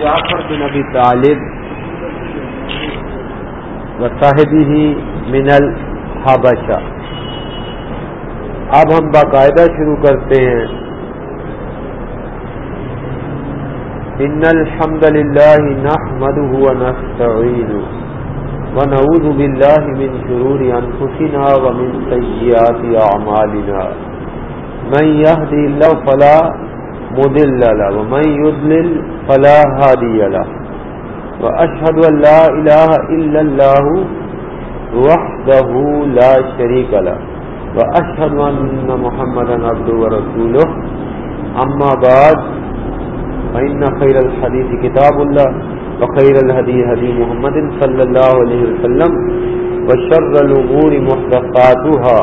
جعفر بن ابی طالب و صاحبی من الحبشہ۔ اب ہم باقاعدہ شروع کرتے ہیں۔ ان الحمد للہ نحمده ونستعینه ونعوذ بالله من شرور انفسنا ومن سيئات اعمالنا۔ من يهدي الله فلا مضل له، ومن يضلل فلا هادي له. واشهد ان لا اله الا الله وحده لا شريك له. واشهد ان محمدا عبده ورسوله. اما بعد فان خير الحديث كتاب الله، وخير الهدي هدي محمد صلى الله عليه وسلم، وشر الامور محدثاتها،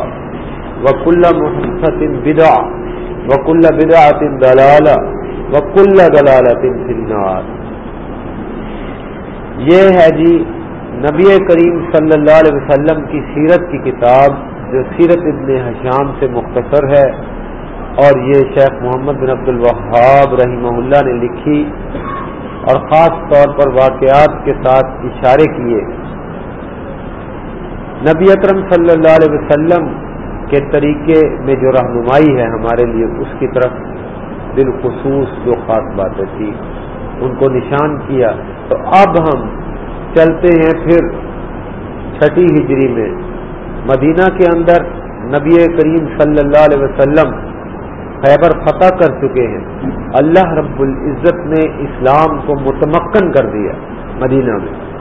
وكل محدثه بدعه وکل بدعت دلال وکل دلالت النار یہ ہے جی نبی کریم صلی اللہ علیہ وسلم کی سیرت کی کتاب جو سیرت ابن حشام سے مختصر ہے اور یہ شیخ محمد بن عبد الوہاب رحمہ اللہ نے لکھی اور خاص طور پر واقعات کے ساتھ اشارے کیے۔ نبی اکرم صلی اللہ علیہ وسلم کے طریقے میں جو رہنمائی ہے ہمارے لیے، اس کی طرف بالخصوص جو خاص باتیں تھی، ان کو نشان کیا۔ تو اب ہم چلتے ہیں پھر چھٹی ہجری میں۔ مدینہ کے اندر نبی کریم صلی اللہ علیہ وسلم خیبر فتح کر چکے ہیں۔ اللہ رب العزت نے اسلام کو متمکن کر دیا مدینہ میں۔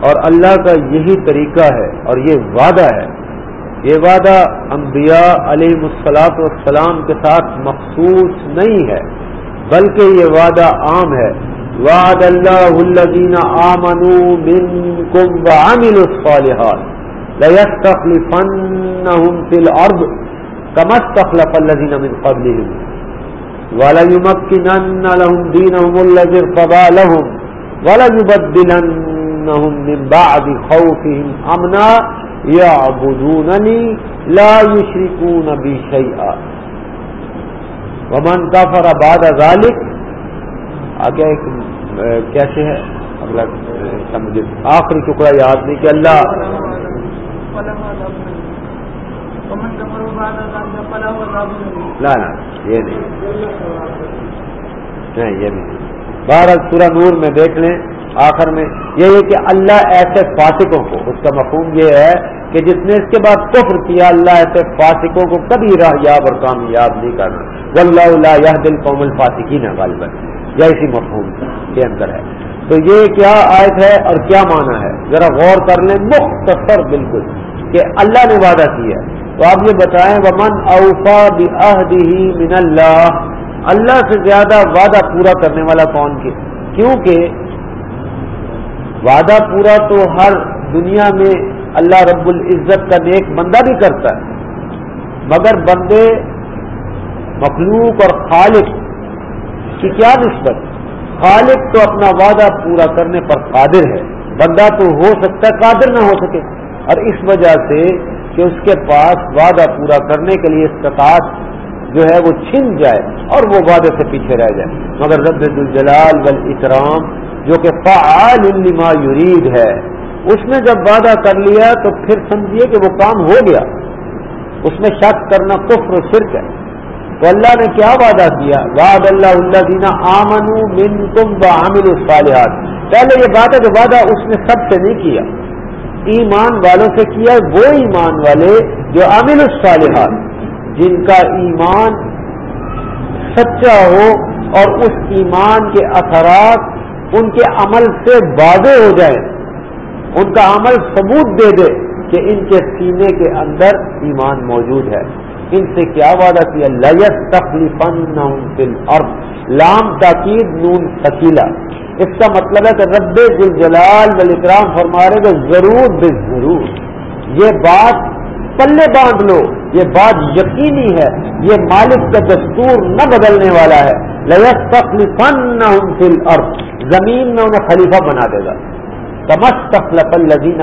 اور اللہ کا یہی طریقہ ہے اور یہ وعدہ ہے یہ وعدہ انبیاء علیہ مسلاط والسلام کے ساتھ مخصوص نہیں ہے، بلکہ یہ وعدہ عام ہے۔ وعد اللہ الذین آمنوا منکم وعملوا الصالحات۔ ليستخلفنهم في الارض كما استخلف الذين من قبلهم۔ ولا يمكنن لهم دينهم الذي ارتضى لهم۔ ولا يبدلنهم من بعد خوفهم امنا یعبدوننی لا یشرکون بی شیئا۔ ومن کفر بعد ذالک آگے ایک کیسے ہے؟ اگلا سمجھے آخری ٹکڑا یاد نہیں کہ اللہ۔ لا نا یہ نہیں۔ نہیں، یہ نہیں۔ بارہ سورہ نور میں دیکھ لیں، آخر میں یہ ہے کہ اللہ ایسے فاسقوں کو، اس کا مفہوم یہ ہے کہ جس نے اس کے بعد کفر کیا، اللہ ایسے فاسقوں کو کبھی راہیاب اور کامیاب نہیں کرنا۔ واللہ اللہ یہ دل قوم الفاسقین ہے غالباً۔ یا اسی مفہوم کے اندر ہے۔ تو یہ کیا آیت ہے اور کیا مانا ہے؟ ذرا غور کر لیں مختصر بالکل کہ اللہ نے وعدہ کیا تو آپ یہ بتائیں، ومن اوفا بعہدہ من اللہ اللہ سے زیادہ وعدہ پورا کرنے والا کون کے؟ کیونکہ وعدہ پورا تو ہر دنیا میں اللہ رب العزت کا نیک بندہ بھی کرتا ہے۔ مگر بندے مخلوق اور خالق کی کیا نسبت؟ خالق تو اپنا وعدہ پورا کرنے پر قادر ہے۔ بندہ تو ہو سکتا ہے قادر نہ ہو سکے۔ اور اس وجہ سے کہ اس کے پاس وعدہ پورا کرنے کے لیے استطاعت جو ہے وہ چھن جائے اور وہ وعدے سے پیچھے رہ جائے۔ مگر رب الجلال والاکرام جو کہ فعال لما یرید ہے، اس نے جب وعدہ کر لیا تو پھر سمجھیے کہ وہ کام ہو گیا۔ اس میں شک کرنا کفر و شرک ہے۔ تو اللہ نے کیا وعدہ کیا؟ وعد اللہ اللہ دینا آمن تم و الصالحات۔ پہلے یہ بات ہے کہ وعدہ اس نے سب سے نہیں کیا۔ ایمان والوں سے کیا وہ ایمان والے جو عامل الصالحات۔ جن کا ایمان سچا ہو اور اس ایمان کے اثرات ان کے عمل سے واضح ہو جائے ان کا عمل ثبوت دے دے کہ ان کے سینے کے اندر ایمان موجود ہے۔ ان سے کیا وعدہ کیا؟ لیت تخلیفن اور لام تاکید، نون سکیلا اس کا مطلب ہے کہ رب جلال بل اکرام فرما رہے کہ ضرور بے ضرور، یہ بات پلے باندھ لو۔ یہ بات یقینی ہے، یہ مالک کا دستور نہ بدلنے والا ہے۔ لیت تخلیفن اور زمین میں انہیں خلیفہ بنا دے گا۔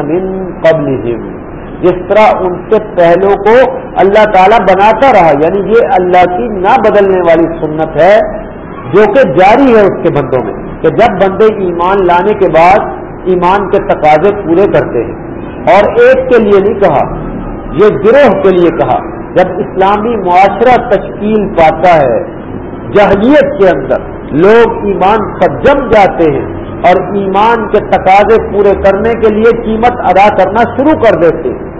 من قبلہم جس طرح ان سے پہلو کو اللہ تعالیٰ بناتا رہا یعنی یہ اللہ کی نہ بدلنے والی سنت ہے، جو کہ جاری ہے اس کے بندوں میں۔ کہ جب بندے ایمان لانے کے بعد ایمان کے تقاضے پورے کرتے ہیں۔ اور ایک کے لیے نہیں کہا یہ گروہ کے لیے کہا، جب اسلامی معاشرہ تشکیل پاتا ہے، جہلیت کے اندر لوگ ایمان پر جم جاتے ہیں اور ایمان کے تقاضے پورے کرنے کے لیے قیمت ادا کرنا شروع کر دیتے ہیں۔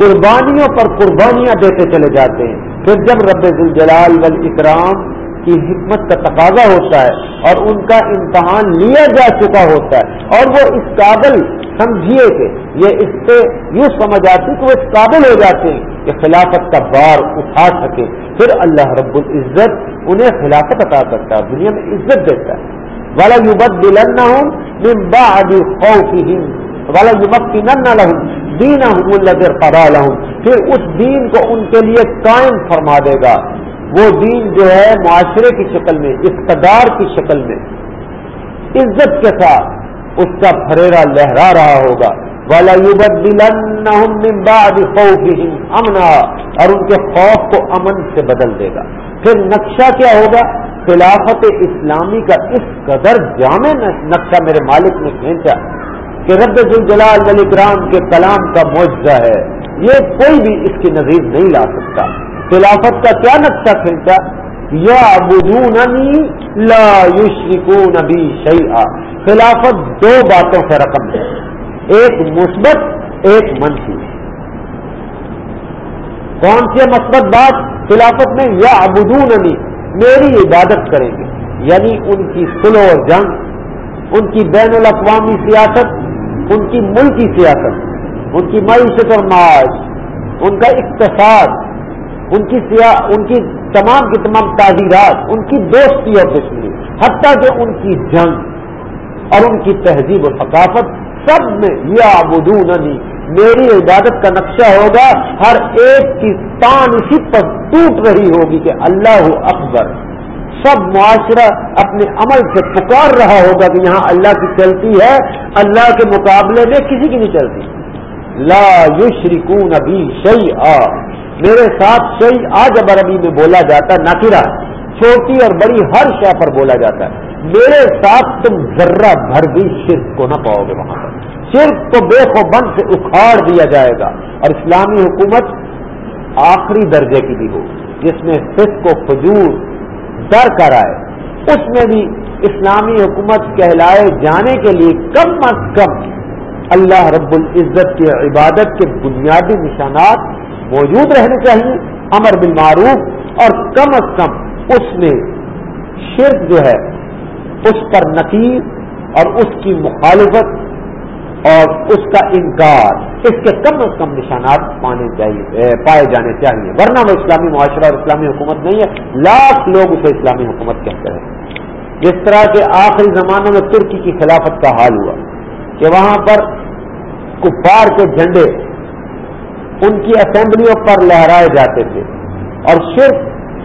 قربانیوں پر قربانیاں دیتے چلے جاتے ہیں۔ پھر جب رب الجلال والاکرام کی حکمت کا تقاضا ہوتا ہے اور ان کا امتحان لیا جا چکا ہوتا ہے اور وہ اس قابل سمجھیے کہ یہ اس سے یوں سمجھ آتی کہ وہ اس قابل ہو جاتے ہیں کہ خلافت کا بار اٹھا سکے۔ پھر اللہ رب العزت انہیں خلافت عطا کرتا ہے، دنیا میں عزت دیتا ہے۔ والا یوبت دلن نہ ہوں با والا یوبک کی نہ لہوں دین لہوں پھر اس دین کو ان کے لیے قائم فرما دے گا۔ وہ دین جو ہے معاشرے کی شکل میں، اقتدار کی شکل میں، عزت کے ساتھ۔ اس کا پھریرا لہرا رہا ہوگا۔ والا امنا اور ان کے خوف کو امن سے بدل دے گا۔ پھر نقشہ کیا ہوگا؟ خلافت اسلامی کا اس قدر جامع نقشہ میرے مالک نے کھینچا کہ رب الجلال ولی کرام کے کلام کا معجزہ ہے۔ یہ کوئی بھی اس کی نظیر نہیں لا سکتا۔ خلافت کا کیا نقشہ کھینچا؟ یا لا یشرکون بھی شیئا۔ خلافت دو باتوں سے رقم ہے۔ ایک مثبت، ایک منفی۔ کون سی مثبت بات خلافت میں؟ یا ابدون علی میری عبادت کریں گے۔ یعنی ان کی سلو اور جنگ، ان کی بین الاقوامی سیاست، ان کی ملکی سیاست، ان کی معیشت اور معاش، ان کا اقتصاد، ان کی ان کی تمام کی تمام تعزیرات، ان کی دوستی اور دشمنی۔ حتیٰ کہ ان کی جنگ۔ اور ان کی تہذیب و ثقافت سب میں یہ آبدونی میری عبادت کا نقشہ ہوگا، ہر ایک کی تان اسی پر ٹوٹ رہی ہوگی کہ اللہ اکبر۔ سب معاشرہ اپنے عمل سے پکار رہا ہوگا کہ یہاں اللہ کی چلتی ہے، اللہ کے مقابلے میں کسی کی نہیں چلتی۔ لا یشرکون ابھی شعی آ میرے ساتھ شعی آج اب عربی میں بولا جاتا ہے چھوٹی اور بڑی ہر شے پر بولا جاتا ہے۔ میرے ساتھ تم ذرہ بھر بھی شرک کو نہ پاؤ گے وہاں پر۔ شرک کو بے خو بند سے اکھاڑ دیا جائے گا۔ اور اسلامی حکومت آخری درجے کی بھی ہو، جس میں فسق و فجور در کر آئے۔ اس میں بھی اسلامی حکومت کہلائے جانے کے لیے کم از کم اللہ رب العزت کی عبادت کے بنیادی نشانات موجود رہنے چاہیے، امر بالمعروف اور کم از کم اس میں شرک جو ہے اس پر نقیر اور اس کی مخالفت اور اس کا انکار، اس کے کم از کم نشانات پانے چاہیے پائے جانے چاہیے۔ ورنہ وہ اسلامی معاشرہ اور اسلامی حکومت نہیں ہے۔ لاکھ لوگ اسے اسلامی حکومت کہتے ہیں۔ جس طرح کے آخری زمانے میں ترکی کی خلافت کا حال ہوا کہ وہاں پر کفار کے جھنڈے، ان کی اسمبلیوں پر لہرائے جاتے تھے اور صرف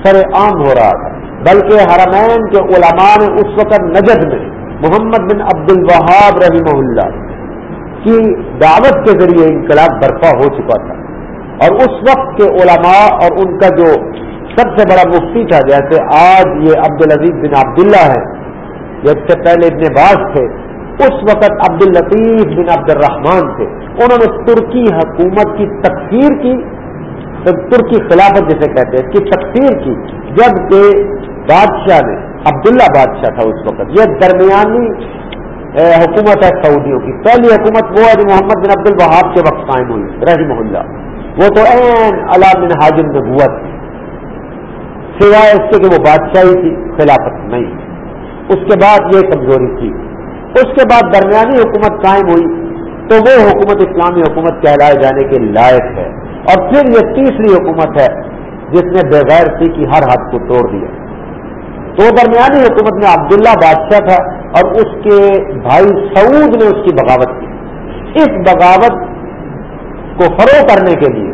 سر عام ہو رہا تھا۔ بلکہ حرمین کے علماء نے اس وقت نجد میں محمد بن عبد الوہاب رحمہ اللہ کی دعوت کے ذریعے انقلاب برپا ہو چکا تھا۔ اور اس وقت کے علماء اور ان کا جو سب سے بڑا مفتی تھا، جیسے آج یہ عبد العزیز بن عبداللہ ہے جس سے پہلے ابن باز تھے، اس وقت عبد الطیف بن عبد الرحمان تھے۔ انہوں نے ترکی حکومت کی تکفیر کی۔ ترکی خلافت جسے کہتے ہیں، اس کی تکفیر کی۔ جبکہ بادشاہ نے، عبداللہ بادشاہ تھا اس وقت، یہ درمیانی حکومت ہے سعودیوں کی۔ پہلی حکومت وہ ہے جو محمد بن عبد الوہاب کے وقت قائم ہوئی رحم اللہ۔ وہ تو این علام بن حاجم نبوت۔ سوائے اس کے کہ وہ بادشاہی تھی، خلافت نہیں۔ اس کے بعد یہ کمزوری تھی۔ اس کے بعد درمیانی حکومت قائم ہوئی، تو وہ حکومت، اسلامی حکومت کہلائے جانے کے لائق ہے۔ اور پھر یہ تیسری حکومت ہے جس نے بغیر سی کی ہر حد کو توڑ دیا۔ تو درمیانی حکومت میں عبداللہ بادشاہ تھا اور اس کے بھائی سعود نے اس کی بغاوت کی۔ اس بغاوت کو فروغ کرنے کے لیے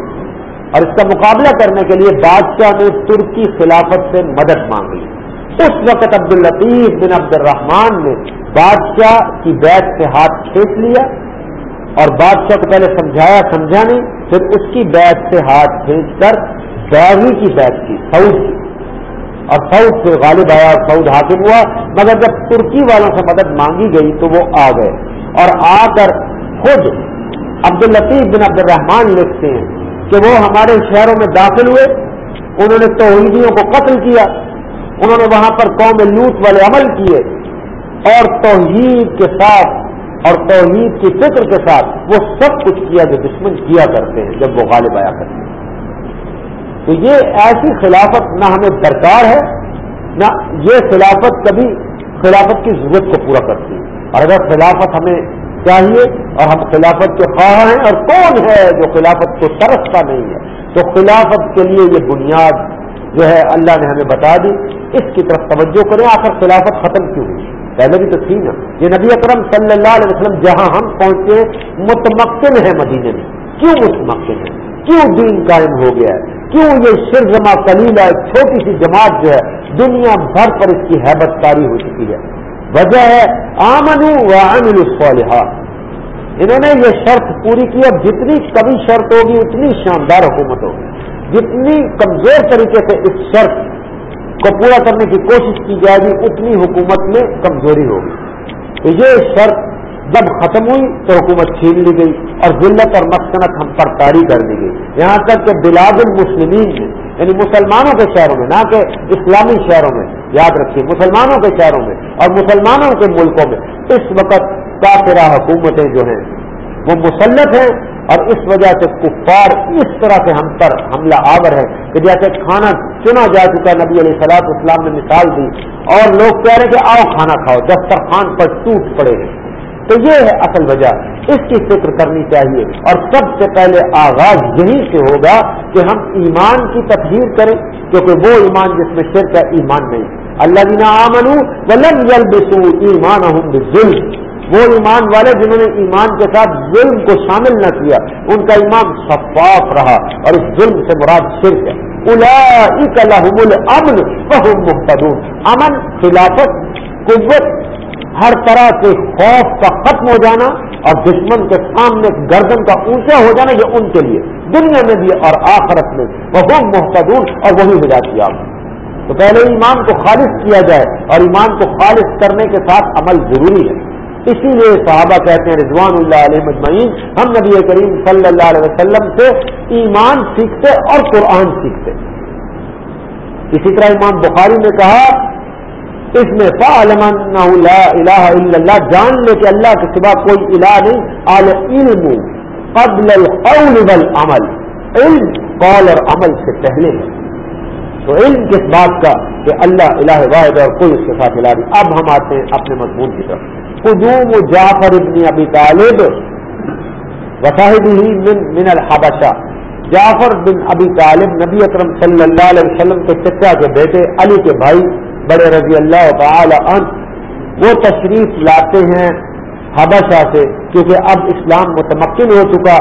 اور اس کا مقابلہ کرنے کے لیے بادشاہ نے ترکی خلافت سے مدد مانگی اس وقت عبد الطیف بن عبد الرحمان نے بادشاہ کی بیت سے ہاتھ کھینچ لیا اور بادشاہ کو پہلے سمجھایا، سمجھا نہیں۔ پھر اس کی بیت سے ہاتھ کھینچ کر باغی کی بیت کی، سعود کی۔ اور سعود سے غالب آیا، سعود حاکم ہوا۔ مگر جب ترکی والوں سے مدد مانگی گئی تو وہ آ گئے۔ اور آ کر خود عبد الطیف بن عبد الرحمان لکھتے ہیں کہ وہ ہمارے شہروں میں داخل ہوئے۔ انہوں نے توحیدیوں کو قتل کیا۔ انہوں نے وہاں پر قوم لوٹ والے عمل کیے۔ اور توحید کے ساتھ اور توحید کی فکر کے ساتھ وہ سب کچھ کیا جو دشمن کیا کرتے ہیں، جب وہ غالب آیا کرتے ہیں۔ تو یہ ایسی خلافت نہ ہمیں درکار ہے، نہ یہ خلافت کبھی خلافت کی ضرورت کو پورا کرتی ہے۔ اور اگر خلافت ہمیں چاہیے اور ہم خلافت کے خواہ ہیں اور کون ہے جو خلافت کو ترستا نہیں ہے، تو خلافت کے لیے یہ بنیاد جو ہے اللہ نے ہمیں بتا دی۔ اس کی طرف توجہ کریں، آخر خلافت ختم کیوں ہوئی؟ پہلے بھی تو تھی نا۔ یہ نبی اکرم صلی اللہ علیہ وسلم جہاں ہم پہنچے، متمکن ہے مدینے میں۔ کیوں متمکن ہے کیوں دین قائم ہو گیا ہے؟ کیوں یہ شرزما کلیلہ چھوٹی سی جماعت جو ہے، دنیا بھر پر اس کی حیبت کاری ہو چکی ہے۔ وجہ ہے آمن و عامل الصالحات۔ انہوں نے یہ شرط پوری کی۔ اب جتنی کبھی شرط ہوگی، اتنی شاندار حکومت ہوگی۔ جتنی کمزور طریقے سے اس شرط کو پورا کرنے کی کوشش کی جائے گی، اتنی حکومت میں کمزوری ہوگی۔ تو یہ شرط جب ختم ہوئی تو حکومت چھین لی گئی اور ذلت اور مسکنت ہم پر تاری کر دی گئی۔ یہاں تک کہ بلاد المسلمین میں یعنی مسلمانوں کے شہروں میں، نہ کہ اسلامی شہروں میں، یاد رکھیے، مسلمانوں کے شہروں میں اور مسلمانوں کے ملکوں میں۔ اس وقت کافرہ حکومتیں جو ہیں، وہ مسلط ہیں اور اس وجہ سے کفار اس طرح سے ہم پر حملہ آور ہے کہ جیسے کھانا چنا جا چکا نبی علیہ سلاط اسلام نے مثال دی اور لوگ کہہ رہے کہ آؤ کھانا کھاؤ، دسترخوان پر ٹوٹ پڑے ہیں۔ تو یہ ہے اصل وجہ، اس کی فکر کرنی چاہیے۔ اور سب سے پہلے آغاز یہی سے ہوگا کہ ہم ایمان کی تفہیر کریں، کیونکہ وہ ایمان جس میں شرک ہے، ایمان نہیں۔ اللہ دینا آمن ولم یلبسو ایمان وہ ایمان والے جنہوں نے ایمان کے ساتھ ظلم کو شامل نہ کیا، ان کا ایمان شفاف رہا اور اس ظلم سے مراد شرک ہے۔ الحم الامن بہت محتدون امن، خلافت، قوت، ہر طرح کے خوف کا ختم ہو جانا اور دشمن کے سامنے گردن کا اونچا ہو جانا یہ ان کے لیے، دنیا میں بھی اور آخرت میں وہ محتدون اور وہی ہو جاتی آپ تو پہلے ایمان کو خالص کیا جائے اور ایمان کو خالص کرنے کے ساتھ عمل ضروری ہے۔ اسی لیے صحابہ کہتے ہیں، رضوان اللہ علیہ مجمعین، ہم نبی کریم صلی اللہ علیہ وسلم سے ایمان سیکھتے اور قرآن سیکھتے۔ اسی طرح امام بخاری نے کہا اس میں لا الہ الا اللہ، جان لے کہ اللہ کے سوا کوئی الہ نہیں۔ علم قبل القول والعمل، علم قول اور عمل سے پہلے۔ ہے تو علم کس بات کا؟ کہ اللہ الہ واحد اور کوئی اس کے ساتھ الہ نہیں۔ اب ہم آتے ہیں اپنے مضمون کی طرف۔ قدوم جعفر ابن ابی طالب وصاحب ہی من من الحبشہ. جعفر بن ابی طالب نبی اکرم صلی اللہ علیہ وسلم کے چچا کے بیٹے علی کے بھائی بڑے رضی اللہ تعالی عنہ. وہ تشریف لاتے ہیں حبشہ سے کیونکہ اب اسلام متمکن ہو چکا.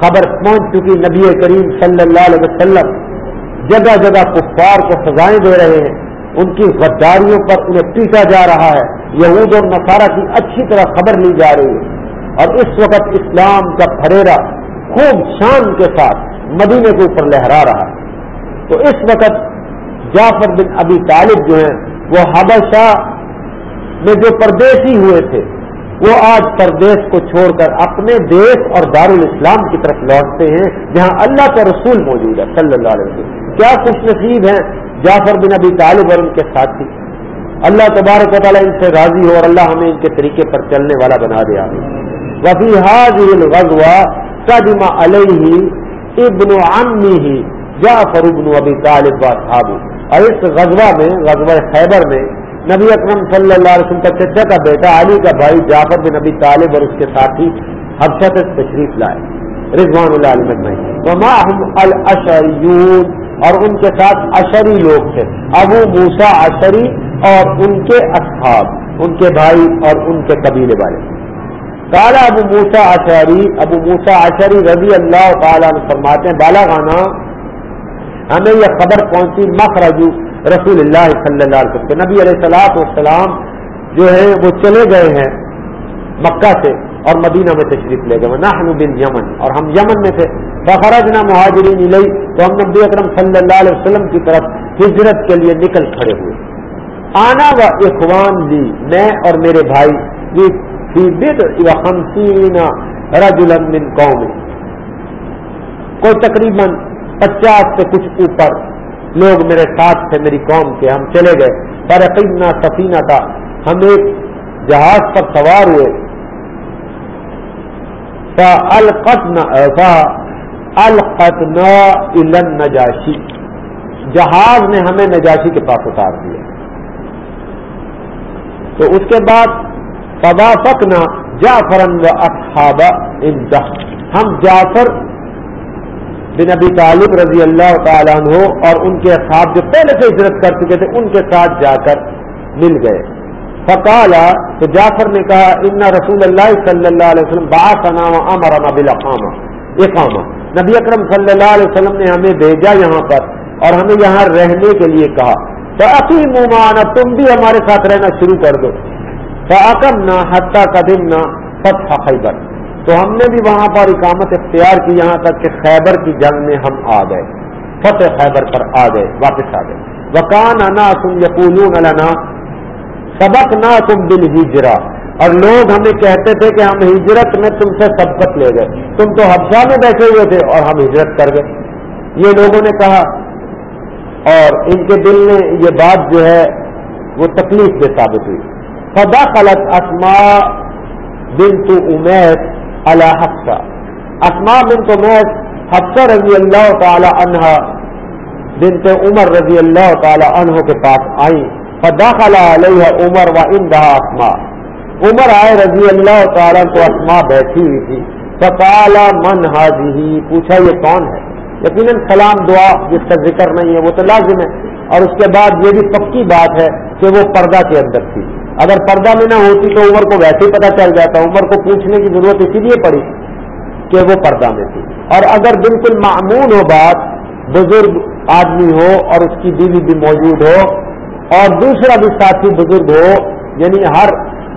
خبر پہنچ چکی نبی کریم صلی اللہ علیہ وسلم. جگہ جگہ کفار کو سزائیں دے رہے ہیں. ان کی غداریوں پر انہیں پیٹا جا رہا ہے۔ یہود اور نصارہ کی اچھی طرح خبر لی جا رہی ہے۔ اور اس وقت اسلام کا پھریرا خوب شان کے ساتھ مدینے کے اوپر لہرا رہا ہے۔ تو اس وقت جعفر بن ابی طالب جو ہیں، وہ حبشہ میں جو پردیسی ہوئے تھے، وہ آج پردیش کو چھوڑ کر اپنے دیش اور دارالاسلام کی طرف لوٹتے ہیں، جہاں اللہ کا رسول موجود ہے صلی اللہ علیہ وسلم۔ کیا خوش نصیب ہیں جعفر بن ابی طالب اور ان کے ساتھی۔ اللہ تبارک و تعالیٰ ان سے راضی ہو اور اللہ ہمیں ان کے طریقے پر چلنے والا بنا دیا وفی حاض قدم علیہ ابن عمی ہی جعفر ابن ابی طالب و صحابی اور اس غزوہ میں، غزوہ خیبر میں نبی اکرم صلی اللہ علیہ وسلم کا چچا کا بیٹا، علی کا بھائی جعفر بن نبی طالب اور اس کے ساتھی حفصت تشریف لائے۔ رضوان اللہ علیہ الشریون اور ان کے ساتھ اشری لوگ تھے۔ ابو موسا اشری اور ان کے اصحاب، ان کے بھائی اور ان کے قبیلے والے۔ کالا ابو موسا اشری ابو موسا اشری رضی اللہ تعالیٰ فرماتے ہیں، بالا گانا ہمیں یہ خبر پہنچی مخرج رسول اللہ صلی اللہ علیہ وسلم نبی علیہ السلاط والسلام جو ہے وہ چلے گئے ہیں مکہ سے۔ اور مدینہ میں تشریف لے گئے۔ نحن بن یمن۔ اور ہم یمن میں تھے۔ بخرجنا مہاجرین لئی تو ہم نبی اکرم صلی اللہ علیہ وسلم کی طرف ہجرت کے لیے نکل کھڑے ہوئے۔ آنا و اخوان لی، میں اور میرے بھائی۔ خمسین رجلن من قوم۔ کوئی تقریباً پچاس سے کچھ اوپر لوگ میرے ساتھ تھے، میری قوم کے۔ ہم چلے گئے۔ پر سفینہ تھا ہم ایک جہاز پر سوار ہوئے۔ القتنا الن نجاشی جہاز نے ہمیں نجاشی کے پاس اتار دیا۔ تو اس کے بعد پدا فکنا جعفرن و اصحاب انجہ ہم جعفر بن ابی طالب رضی اللہ تعالیٰ عنہ اور ان کے اصحاب جو پہلے سے ہجرت کر چکے تھے، ان کے ساتھ جا کر مل گئے۔ فقالا، تو جعفر نے کہا ان رسول اللہ صلی اللہ علیہ وسلم باسنا امرنا بالاقامہ اقامہ نبی اکرم صلی اللہ علیہ وسلم نے ہمیں بھیجا یہاں پر اور ہمیں یہاں رہنے کے لیے کہا۔ تو عقیم مانا تم بھی ہمارے ساتھ رہنا شروع کر دو۔ فاقم نہ حتیٰ قدم نہ فتح خیبر تو ہم نے بھی وہاں پر اقامت اختیار کی، یہاں تک کہ خیبر کی جنگ میں ہم آ گئے۔ فتح خیبر پر آ گئے، واپس آ گئے۔ وکان انا تم یقول سبق نہ تم دل ہجرا اور لوگ ہمیں کہتے تھے کہ ہم ہجرت میں تم سے سبقت لے گئے۔ تم تو حفظہ میں بیٹھے ہوئے تھے اور ہم ہجرت کر گئے۔ یہ لوگوں نے کہا، اور ان کے دل میں یہ بات جو ہے، وہ تکلیف سے ثابت ہوئی۔ فدا خلط اسما بن تو امیس اللہ حفصہ۔ اسما بن تو امیس حفصہ رضی اللہ تعالی عنہا بنت عمر رضی اللہ تعالی عنہ کے پاس آئی فداخل علیہ عمر و اندہا اسما۔ عمر آئے رضی اللہ تعالیٰ کو اسما بیٹھی ہوئی تھی۔ فقالا من حاضی پوچھا، یہ کون ہے؟ یقیناً سلام، دعا، جس کا ذکر نہیں ہے، وہ تو لازم ہے۔ اور اس کے بعد یہ بھی پکی بات ہے کہ وہ پردہ کے اندر تھی۔ اگر پردہ میں نہ ہوتی تو عمر کو ویسے ہی پتہ چل جاتا۔ عمر کو پوچھنے کی ضرورت اسی لیے پڑی کہ وہ پردہ میں تھی۔ اور اگر بالکل معمول ہو بات، بزرگ آدمی ہو اور اس کی بیوی بھی موجود ہو اور دوسرا بھی ساتھی بزرگ ہو یعنی ہر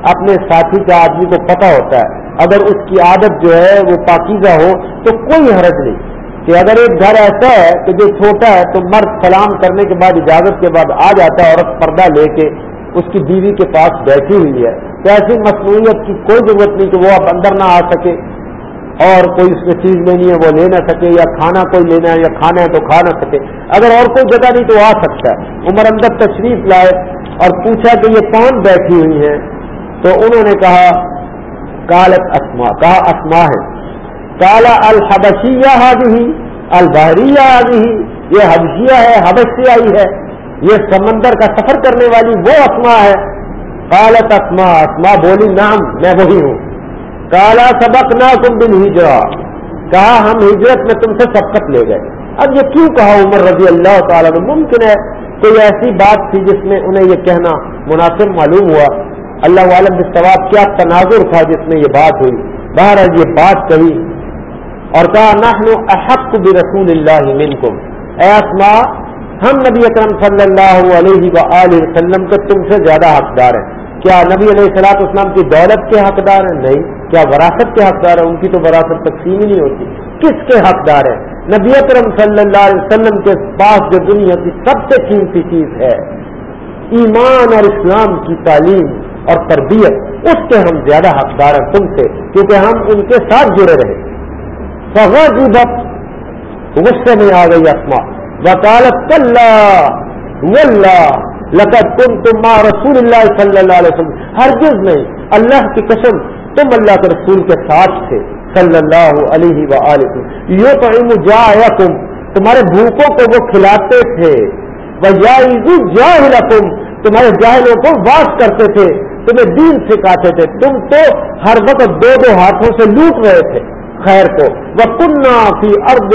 اپنے ساتھی کا آدمی کو پتہ ہوتا ہے۔ اگر اس کی عادت جو ہے وہ پاکیزہ ہو تو کوئی حرج نہیں۔ کہ اگر ایک گھر ایسا ہے کہ جو چھوٹا ہے تو مرد سلام کرنے کے بعد، اجازت کے بعد آ جاتا ہے عورت پردہ لے کے اس کی بیوی کے پاس بیٹھی ہوئی ہے۔ تو ایسی مصنوعیت کی کوئی ضرورت نہیں کہ وہ اب اندر نہ آ سکے۔ اور کوئی اس میں چیز لینی ہے وہ لے نہ سکے یا کھانا کوئی لینا ہے یا کھانا ہے تو کھا نہ سکے۔ اگر اور کوئی جگہ نہیں تو آ سکتا ہے۔ عمر اندر تشریف لائے اور پوچھا کہ یہ کون بیٹھی ہوئی ہیں؟ تو انہوں نے کہا کالت اسما کہا اسما ہے کالا الحبشیہ حاضی البحریہ حاضی یہ حبشیہ ہے حبشیائی ہے۔ یہ سمندر کا سفر کرنے والی وہ اسما ہے۔ کالت اسما اسما بولی نام میں وہی ہوں۔ کالا سبق نہ تم دن ہجرا کہا، ہم ہجرت میں تم سے سبقت لے گئے۔ اب یہ کیوں کہا عمر رضی اللہ تعالیٰ نے ممکن ہے کوئی ایسی بات تھی جس میں انہیں یہ کہنا مناسب معلوم ہوا۔ اللہ عالم ثواب کیا تناظر تھا جس میں یہ بات ہوئی۔ باہر یہ بات کہی اور کہا، نحن احق برسول اللہ منکم۔ اے اسماء، ہم نبی اکرم صلی اللہ علیہ وآلہ وسلم کے تم سے زیادہ حقدار ہیں۔ کیا نبی علیہ السلاط اسلام کی دولت کے حقدار ہیں؟ نہیں. کیا وراثت کے حقدار ہیں؟ ان کی تو وراثت تقسیم ہی نہیں ہوتی. کس کے حقدار ہیں؟ نبی اکرم صلی اللہ علیہ وسلم کے پاس جو دنیا کی سب سے قیمتی چیز ہے، ایمان اور اسلام کی تعلیم اور تربیت، اس کے ہم زیادہ حقدار ہیں تم سے، کیونکہ ہم ان کے ساتھ جڑے رہے. فغا بت غصے میں آ گئی اسما وکالت اللہ لقد تم تم رسول اللہ صلی اللہ علیہ وسلم۔ ہر جز نہیں۔ اللہ کی قسم، تم اللہ کے رسول کے ساتھ تھے۔ صلی اللہ علیہ وسلم۔ یو تو جا تم تمہارے بھوکوں کو وہ کھلاتے تھے۔ وہ تم تمہارے جاہلوں کو واس کرتے تھے۔ تمہیں دین سکھاتے تھے۔ تم تو ہر وقت دو دو ہاتھوں سے لوٹ رہے تھے۔ خیر کو۔ وہ کنہ فی ارد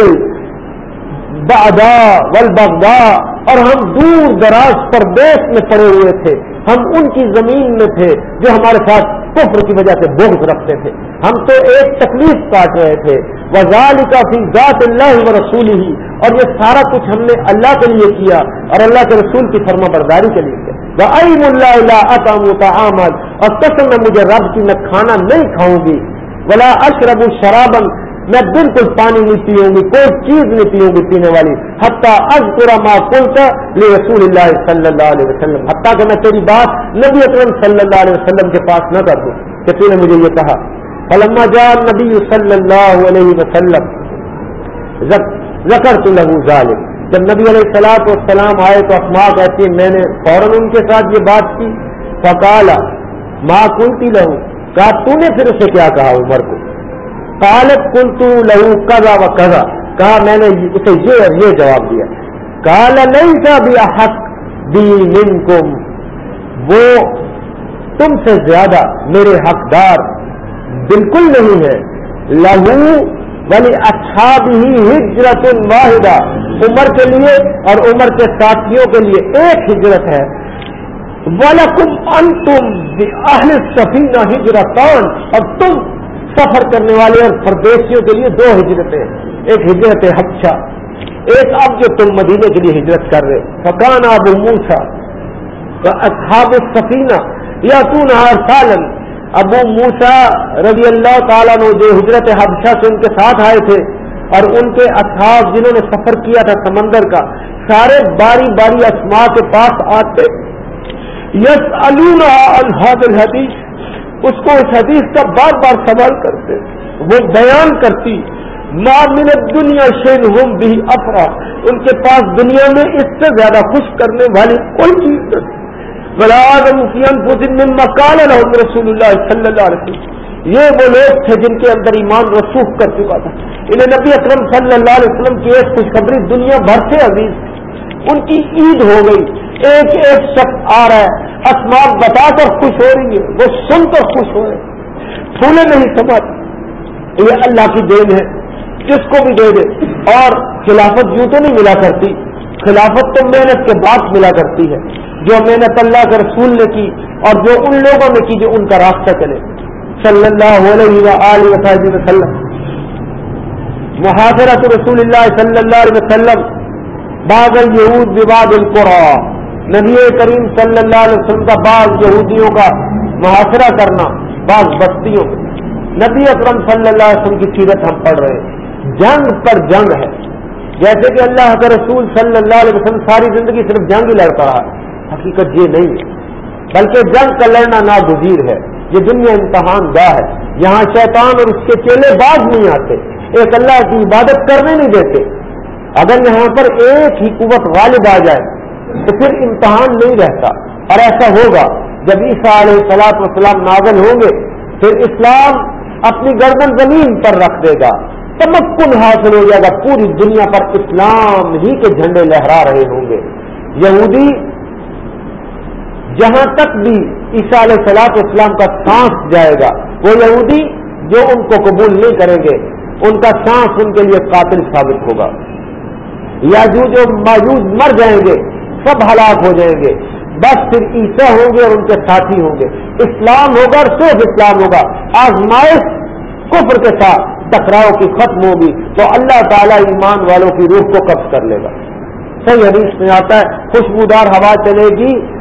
بادا ول بغدا اور ہم دور دراز پردیش میں پڑے ہوئے تھے۔ ہم ان کی زمین میں تھے جو ہمارے ساتھ کفر کی وجہ سے بغض رکھتے تھے۔ ہم تو ایک تکلیف کاٹ رہے تھے۔ وزال کا فی ذات اللہ و رسول ہی اور یہ سارا کچھ ہم نے اللہ کے لیے کیا اور اللہ کے رسول کی فرما برداری کے لیے کیا۔ وہ اللہ اللہ اور قسم میں مجھے رب کی میں کھانا نہیں کھاؤں گی۔ ولا اشرب شرابن میں بالکل پانی نہیں پیوں گی، کوئی چیز نہیں پیوں گی پینے والی۔ حتیٰ از پورا معقول کا رسول اللہ صلی اللہ علیہ وسلم۔ حتیٰ کہ میں تیری بات نبی اکرم صلی اللہ علیہ وسلم کے پاس نہ کر دوں کہ تو نے مجھے یہ کہا۔ فلما جا نبی صلی اللہ علیہ وسلم زکر تو لہو ظالم جب نبی علیہ السلاط والسلام آئے تو اسما کہتی میں نے فوراً ان کے ساتھ یہ بات کی۔ فکالا ماں کنتی لہو؟ کہا، تو نے پھر اسے کیا کہا عمر کو؟ کالت کل لہو کزا و کزا کہا، میں نے اسے یہ اور یہ جواب دیا۔ کالا نہیں کا بھی حق دی من کم وہ تم سے زیادہ میرے حقدار بالکل نہیں ہے۔ لہو بلی اچھا بھی ہجرت واحدہ۔ عمر کے لیے اور عمر کے ساتھیوں کے لیے ایک ہجرت ہے۔ ولکم انتم اہل سفینہ ہجرتان۔ اور تم سفر کرنے والے اور پردیشیوں کے لیے دو ہجرتیں ایک ہجرت حچا ایک اب جو تم مدینے کے لیے ہجرت کر رہے۔ فکان ابو موسا اصحاب سفینہ یا تو نہار سالن ابو موسا رضی اللہ تعالیٰ نے جو ہجرت حادثہ سے ان کے ساتھ آئے تھے اور ان کے اصحاب جنہوں نے سفر کیا تھا سمندر کا، سارے باری باری اسما کے پاس آتے۔ یس الحاد الحدیث اس کو اس حدیث کا بار بار سوال کرتے وہ بیان کرتی من دنیا شین ہوں بھی افرا ان کے پاس دنیا میں اس سے زیادہ خوش کرنے والی کوئی چیز نہیں۔ مکان رسول اللہ صلی اللہ علیہ وسلم۔ یہ وہ لوگ تھے جن کے اندر ایمان رسوخ کر چکا تھا۔ انہیں نبی اکرم صلی اللہ علیہ وسلم کی ایک خوشخبری دنیا بھر سے عزیز ان کی عید ہو گئی۔ ایک ایک شخص آ رہا ہے۔ اسمات بتا کر خوش ہو رہی ہے وہ سن کر خوش ہو رہے پھولے نہیں سمجھ۔ یہ اللہ کی دین ہے جس کو بھی دے دے۔ اور خلافت یوں تو نہیں ملا کرتی۔ خلافت تو محنت کے بعد ملا کرتی ہے۔ جو محنت اللہ کے رسول نے کی اور جو ان لوگوں نے کی جو ان کا راستہ چلے۔ صلی اللہ علیہ وسلم۔ محاذرت رسول اللہ صلی اللہ علیہ وسلم۔ باغ یہود وباد القرا نبی کریم صلی اللہ علیہ وسلم کا بعض یہودیوں کا محاصرہ کرنا، بعض بستیوں نبی اکرم صلی اللہ علیہ وسلم کی سیرت ہم پڑھ رہے ہیں۔ جنگ پر جنگ ہے۔ جیسے کہ اللہ کے رسول صلی اللہ علیہ وسلم ساری زندگی صرف جنگ ہی لڑتا رہا۔ حقیقت یہ نہیں ہے۔ بلکہ جنگ کا لڑنا ناگزیر ہے۔ یہ دنیا امتحان گاہ ہے۔ یہاں شیطان اور اس کے چیلے باز نہیں آتے۔ ایک اللہ کی عبادت کرنے نہیں دیتے۔ اگر یہاں پر ایک ہی قوت غالب آ جائے تو پھر امتحان نہیں رہتا۔ اور ایسا ہوگا، جب عیسیٰ علیہ سلاط وسلام نازل ہوں گے، پھر اسلام اپنی گردن زمین پر رکھ دے گا۔ تمکن حاصل ہو جائے گا، پوری دنیا پر اسلام ہی کے جھنڈے لہرا رہے ہوں گے۔ یہودی جہاں تک بھی عیسیٰ علیہ سلاط اسلام کا سانس جائے گا، وہ یہودی جو ان کو قبول نہیں کریں گے، ان کا سانس ان کے لیے قاتل ثابت ہوگا۔ یا جو جو مر جائیں گے سب ہلاک ہو جائیں گے۔ بس پھر عیسیٰ ہوں گے اور ان کے ساتھی ہوں گے۔ اسلام ہوگا اور صرف اسلام ہوگا۔ آزمائش کفر کے ساتھ، ٹکراؤ کی ختم ہوگی۔ تو اللہ تعالیٰ ایمان والوں کی روح کو قبض کر لے گا۔ صحیح حدیث میں آتا ہے، خوشبودار ہوا چلے گی،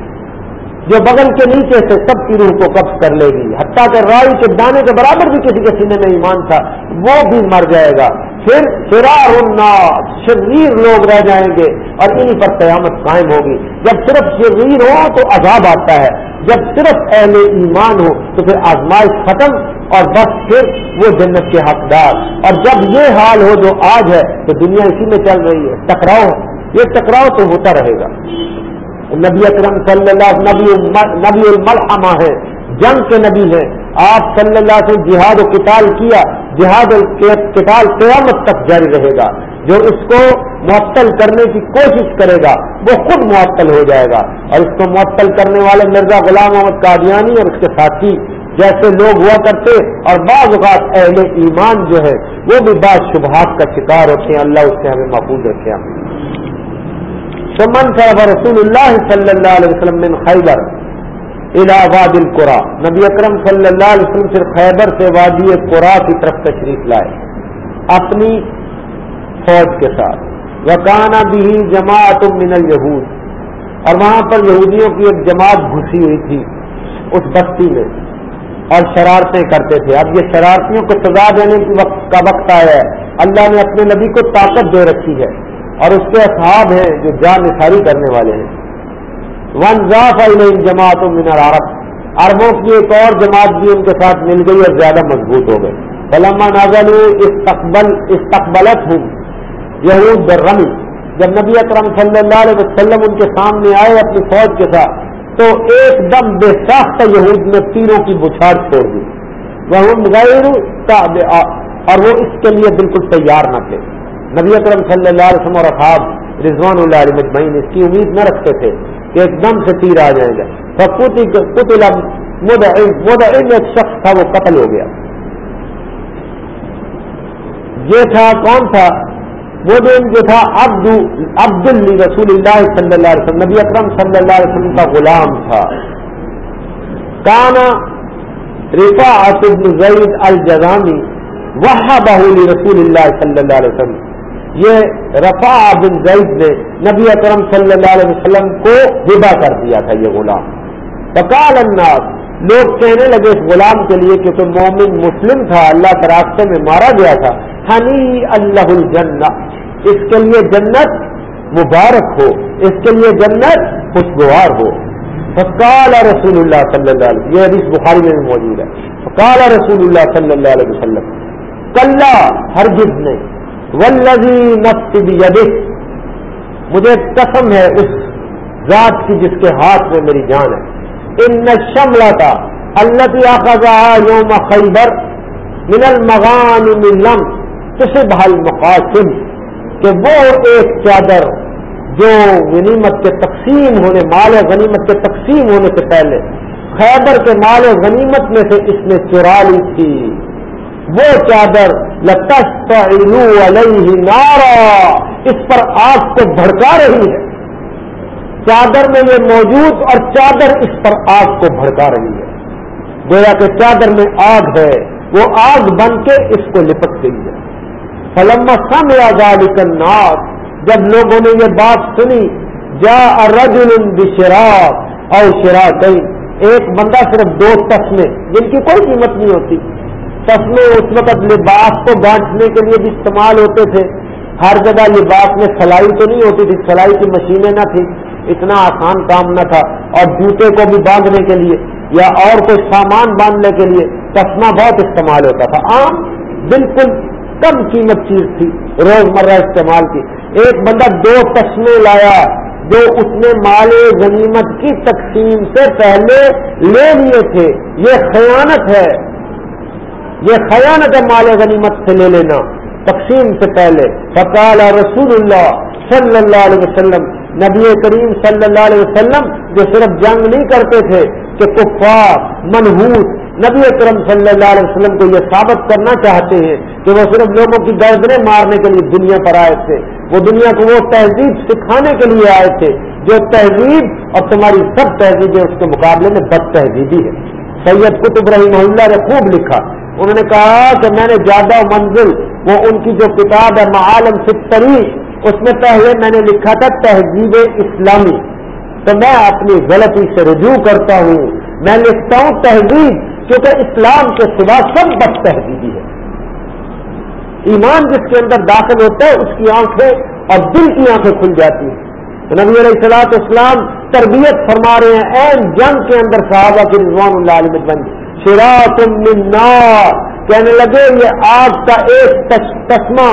جو بغل کے نیچے سے سب کی روح کو قبض کر لے گی۔ حتیٰ کہ رائی کے دانے کے برابر بھی کسی کے سینے میں ایمان تھا، وہ بھی مر جائے گا۔ پھر فرار الناس شریر لوگ رہ جائیں گے اور انہیں پر قیامت قائم ہوگی۔ جب صرف شریر ہو تو عذاب آتا ہے، جب صرف اہل ایمان ہو تو پھر آزمائش ختم اور بس پھر وہ جنت کے حقدار۔ اور جب یہ حال ہو جو آج ہے تو دنیا اسی میں چل رہی ہے، ٹکراؤ، یہ ٹکراؤ تو ہوتا رہے گا۔ نبی اکرم صلی اللہ نبی نبی الملحمہ ہے جنگ کے نبی ہے آپ صلی اللہ سے جہاد و کتال کیا جہاد کتال قیامت تک جاری رہے گا۔ جو اس کو معطل کرنے کی کوشش کرے گا، وہ خود معطل ہو جائے گا۔ اور اس کو معطل کرنے والے مرزا غلام محمد قادیانی اور اس کے ساتھی جیسے لوگ ہوا کرتے، اور بعض اوقات اہل ایمان جو ہے وہ بھی بعض شبہات کا شکار ہوتے ہیں۔ اللہ اس سے ہمیں محفوظ رکھے۔ ہمیں من صاحب رسول اللہ صلی اللہ علیہ وسلم من خیبر۔ الى واد القرا نبی اکرم صلی اللہ علیہ وسلم پھر خیبر سے وادی قرا کی طرف تشریف لائے. اپنی فوج کے ساتھ. وکانا بھی جماعت من الہود اور وہاں پر یہودیوں کی ایک جماعت گھسی ہوئی تھی اس بستی میں. اور شرارتیں کرتے تھے. اب یہ شرارتیوں کو سزا دینے کا وقت آیا ہے. اللہ نے اپنے نبی کو طاقت دے رکھی ہے. اور اس کے اصحاب ہیں جو جان نثاری کرنے والے ہیں. ون ضاف جماعت و مینار عرب اربوں کی ایک اور جماعت بھی ان کے ساتھ مل گئی اور زیادہ مضبوط ہو گئے علما نازل استقبل استقبلت ہوں یہود رمی جب نبی اکرم صلی اللہ علیہ وسلم ان کے سامنے آئے اپنی فوج کے ساتھ، تو ایک دم بے ساختہ یہود نے تیروں کی بچھاڑ چھوڑ دی۔ وہ غیر اور وہ اس کے لیے بالکل تیار نہ تھے۔ نبی اکرم صلی اللہ علیہ وسلم اور اخاب رضوان اللہ علیہ مجمعین اس کی امید نہ رکھتے تھے۔ کہ ایک دم سے تیر آ جائیں گے۔ ایک شخص تھا، وہ قتل ہو گیا۔ یہ تھا، کون تھا؟ وہ جو تھا عبد عبد رسول اللہ صلی اللہ علیہ وسلم، نبی اکرم صلی اللہ علیہ وسلم کا غلام تھا۔ کانا رفا بن زید الجزامی وہ بہلی رسول اللہ صلی اللہ علیہ وسلم۔ یہ رفا بن زید نے نبی اکرم صلی اللہ علیہ وسلم کو ہدا کر دیا تھا یہ غلام۔ بکال الناس، لوگ کہنے لگے اس غلام کے لیے کیونکہ مومن مسلم تھا، اللہ کے راستے میں مارا گیا تھا۔ ہنی اللہ الجنہ، اس کے لیے جنت مبارک ہو، اس کے لیے جنت خوشگوار ہو۔ فقال رسول اللہ صلی اللہ علیہ وسلم، یہ حدیث بخاری میں بھی موجود ہے۔ فقال رسول اللہ صلی اللہ علیہ وسلم کل ہر نے ولزی نفس بھی مجھے قسم ہے اس ذات کی جس کے ہاتھ میں میری جان ہے۔ ان شملہ تھا اللہ آخا یوم خیبر من المغان من لم تصب المقاسم۔ کہ وہ ایک چادر جو غنیمت کے تقسیم ہونے، مال غنیمت کے تقسیم ہونے سے پہلے خیبر کے مال غنیمت میں سے اس نے چرا لی تھی۔ وہ چادر علیہ نارا۔ اس پر آگ کو بھڑکا رہی ہے۔ چادر میں یہ موجود اور چادر اس پر آگ کو بھڑکا رہی ہے۔ گویا کہ چادر میں آگ ہے۔ وہ آگ بن کے اس کو لپٹ گئی ہے۔ فلم سم ذالک الناس جب لوگوں نے یہ بات سنی جا رجل بشراب او شرا ایک بندہ صرف دو تسمے جن کی کوئی قیمت نہیں ہوتی۔ تسمے اس وقت لباس کو بانٹنے کے لیے بھی استعمال ہوتے تھے۔ ہر جگہ لباس میں سلائی تو نہیں ہوتی تھی، سلائی کی مشینیں نہ تھی اتنا آسان کام نہ تھا۔ اور جوتے کو بھی باندھنے کے لیے یا اور کوئی سامان باندھنے کے لیے تسمہ بہت استعمال ہوتا تھا۔ عام بالکل کم قیمت چیز تھی روزمرہ استعمال کی۔ ایک بندہ دو تسمے لایا جو اس نے مال غنیمت کی تقسیم سے پہلے لے لیے تھے۔ یہ خیانت ہے۔ یہ خیانت ہے مال غنیمت سے لے لینا، تقسیم سے پہلے۔ فقال رسول اللہ صلی اللہ علیہ وسلم، نبی کریم صلی اللہ علیہ وسلم جو صرف جنگ نہیں کرتے تھے کہ کفار، منہوس، نبی اکرم صلی اللہ علیہ وسلم کو یہ ثابت کرنا چاہتے ہیں کہ وہ صرف لوگوں کی گردنیں مارنے کے لیے دنیا پر آئے تھے۔ وہ دنیا کو وہ تہذیب سکھانے کے لیے آئے تھے جو تہذیب اور تمہاری سب تہذیبیں اس کے مقابلے میں بد تہذیبی ہے سید قطب رحیم اللہ نے خوب لکھا۔ انہوں نے کہا کہ میں نے زیادہ منزل، وہ ان کی جو کتاب ہے، معالم ستری اس میں پہلے میں نے لکھا تھا تہذیب اسلامی۔ تو میں اپنی غلطی سے رجوع کرتا ہوں۔ میں لکھتا ہوں تہذیب، کیونکہ اسلام کے سوا سب بد تحریری ہے ایمان جس کے اندر داخل ہوتا ہے، اس کی آنکھیں اور دل کی آنکھیں کھل جاتی ہیں۔ نبی علیہ السلاط اسلام تربیت فرما رہے ہیں این جنگ کے اندر صحابہ کی رضوان اللہ علیہ بن شرا تم کہنے لگے، یہ آگ کا ایک تسمہ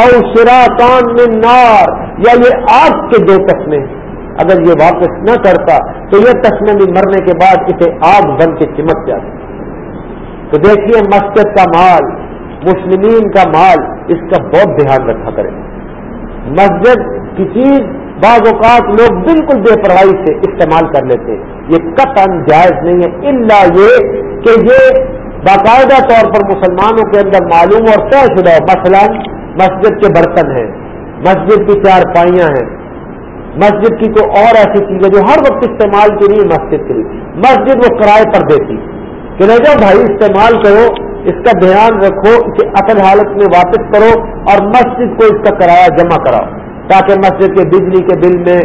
اور شرا کان نار یا یہ آگ کے دو تسمے اگر یہ واپس نہ کرتا تو یہ تسمے بھی مرنے کے بعد اسے آگ بن کے چمک جاتی تو دیکھیے مسجد کا مال، مسلمین کا مال، اس کا بہت دھیان رکھا کریں مسجد کی چیز بعض اوقات لوگ بالکل بے پرواہی سے استعمال کر لیتے یہ قطن جائز نہیں ہے. اللہ یہ کہ یہ باقاعدہ طور پر مسلمانوں کے اندر معلوم اور طے شدہ مثلا مسجد کے برتن ہیں، مسجد کی چار پائیاں ہیں، مسجد کی کوئی اور ایسی چیز ہے جو ہر وقت استعمال کے لیے مسجد کے لیے۔ مسجد وہ کرائے پر دیتی کہ نہیں جاؤ بھائی استعمال کرو، اس کا دھیان رکھو کہ اصل حالت میں واپس کرو اور مسجد کو اس کا کرایہ جمع کراؤ تاکہ مسجد کے بجلی کے بل میں،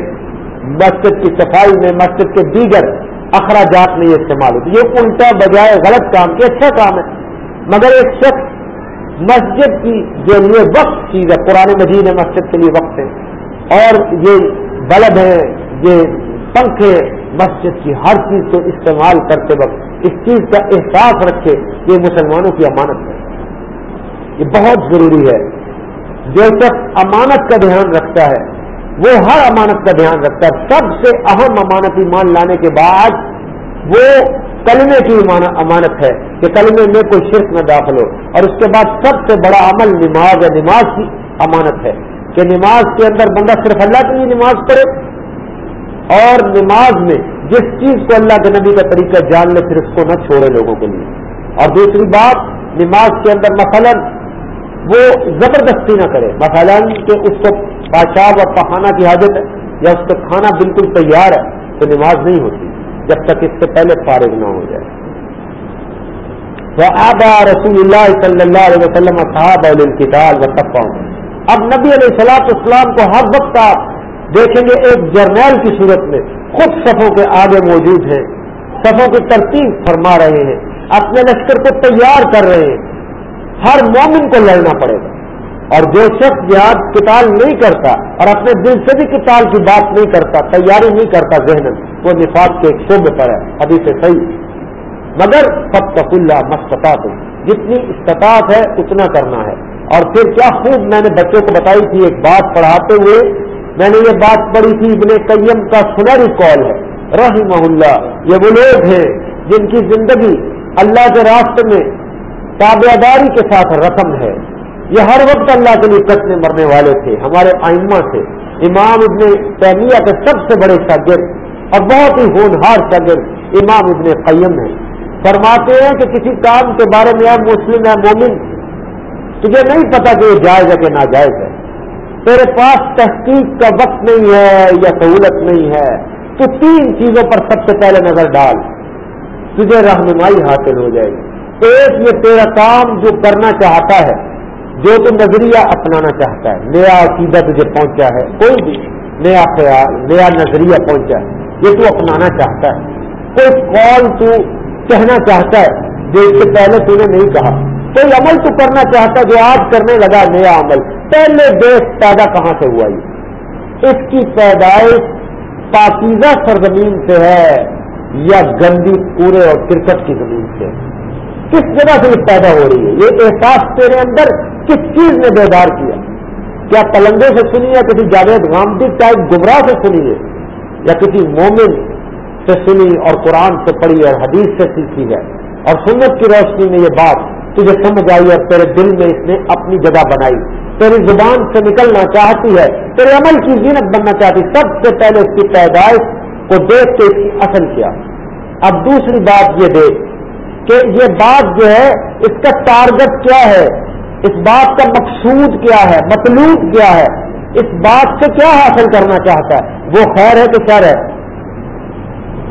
مسجد کی صفائی میں، مسجد کے دیگر اخراجات نہیں استعمال ہوتے یہ الٹا بجائے غلط کام کے اچھا کام ہے۔ مگر ایک شخص مسجد کی جو لیے وقت چیز ہے پرانے مجید ہے مسجد کے لیے وقت ہے، اور یہ بلب ہے یہ پنکھے مسجد کی ہر چیز کو استعمال کرتے وقت، اس چیز کا احساس رکھے، یہ مسلمانوں کی امانت ہے۔ یہ بہت ضروری ہے۔ جو شخص امانت کا دھیان رکھتا ہے وہ ہر امانت کا دھیان رکھتا ہے۔ سب سے اہم امانت ایمان لانے کے بعد وہ کلمے کی امانت ہے کہ کلمے میں کوئی شرک نہ داخل ہو۔ اور اس کے بعد سب سے بڑا عمل نماز ہے۔ نماز کی امانت ہے کہ نماز کے اندر بندہ صرف اللہ کے لیے نماز پڑھے اور نماز میں جس چیز کو اللہ کے نبی کا طریقہ جان لے، پھر اس کو نہ چھوڑے لوگوں کے لیے۔ اور دوسری بات، نماز کے اندر مثلا وہ زبردستی نہ کرے۔ مثلا کہ اس کو بادشاہ اور پخانا کی حاجت ہے یا اس کا کھانا بالکل تیار ہے تو نماز نہیں ہوتی، جب تک اس سے پہلے فارغ نہ ہو جائے۔ آبا رسول اللہ صلی اللہ علیہ وسلم صاحب الکتاب و تب اب نبی علیہ السلاط اسلام کو ہر وقت آپ دیکھیں گے ایک جرنیل کی صورت میں خود صفوں کے آگے موجود ہیں، صفوں کی ترتیب فرما رہے ہیں، اپنے لشکر کو تیار کر رہے ہیں۔ ہر مومن کو لڑنا پڑے گا۔ اور جو شخص جہاد کتال نہیں کرتا اور اپنے دل سے بھی کتال کی بات نہیں کرتا، تیاری نہیں کرتا ذہن وہ نفاذ کے ایک شعبے پر ہے ابھی سے صحیح۔ مگر سب تک اللہ مستطاط جتنی استطاعت ہے، اتنا کرنا ہے۔ اور پھر کیا خوب میں نے بچوں کو بتائی تھی ایک بات پڑھاتے ہوئے، میں نے یہ بات پڑھی تھی، ابن قیم کا سنہری کال ہے۔ رحمہ اللہ، یہ وہ لوگ ہیں جن کی زندگی اللہ کے راستے میں تابعداری کے ساتھ رقم ہے۔ یہ ہر وقت اللہ کے لیے کٹنے مرنے والے تھے، ہمارے آئمہ سے امام ابن تیمیہ کے سب سے بڑے شاگرد اور بہت ہی ہونہار شاگرد امام ابن قیم ہے فرماتے ہیں کہ کسی کام کے بارے میں آپ مسلم ہے مومن، تجھے نہیں پتا کہ یہ جائز ہے کہ ناجائز ہے۔ تیرے پاس تحقیق کا وقت نہیں ہے یا سہولت نہیں ہے، تو تین چیزوں پر سب سے پہلے نظر ڈال۔ تجھے رہنمائی حاصل ہو جائے گی۔ ایک یہ تیرا کام جو کرنا چاہتا ہے جو تو نظریہ اپنانا چاہتا ہے، نیا عقیدہ تجھے پہنچا ہے، کوئی بھی نیا خیال، نیا نظریہ پہنچا ہے، یہ تو اپنانا چاہتا ہے۔ کوئی کال تو کہنا چاہتا ہے جو اس سے پہلے تو نے نہیں کہا۔ کوئی عمل تو کرنا چاہتا ہے جو آج کرنے لگا نیا عمل۔ پہلے دیش پیدا کہاں سے ہوا یہ؟ اس کی پیدائش پاکیزہ سرزمین سے ہے یا گندی پورے اور کرکٹ کی زمین سے؟ کس جگہ سے یہ پیدا ہو رہی ہے؟ یہ احساس تیرے اندر کس چیز نے بیدار کیا؟ کیا پلنگے سے سنی ہے کسی جاوید غامدی ٹائپ گمراہ سے سنی ہے؟ یا کسی مومن سے سنی اور قرآن سے پڑھی اور حدیث سے سیکھی ہے؟ اور سنت کی روشنی میں یہ بات تجھے سمجھ آئی اور تیرے دل میں اس نے اپنی جگہ بنائی۔ تیری زبان سے نکلنا چاہتی ہے، تیرے عمل کی زینت بننا چاہتی سب سے پہلے اس کی پیدائش کو دیکھ کے اس کی اصل کیا۔ اب دوسری بات یہ دیکھ کہ یہ بات جو ہے، اس کا ٹارگٹ کیا ہے؟ اس بات کا مقصود کیا ہے؟ مطلوب کیا ہے؟ اس بات سے کیا حاصل کرنا چاہتا ہے؟ وہ خیر ہے کہ شر ہے؟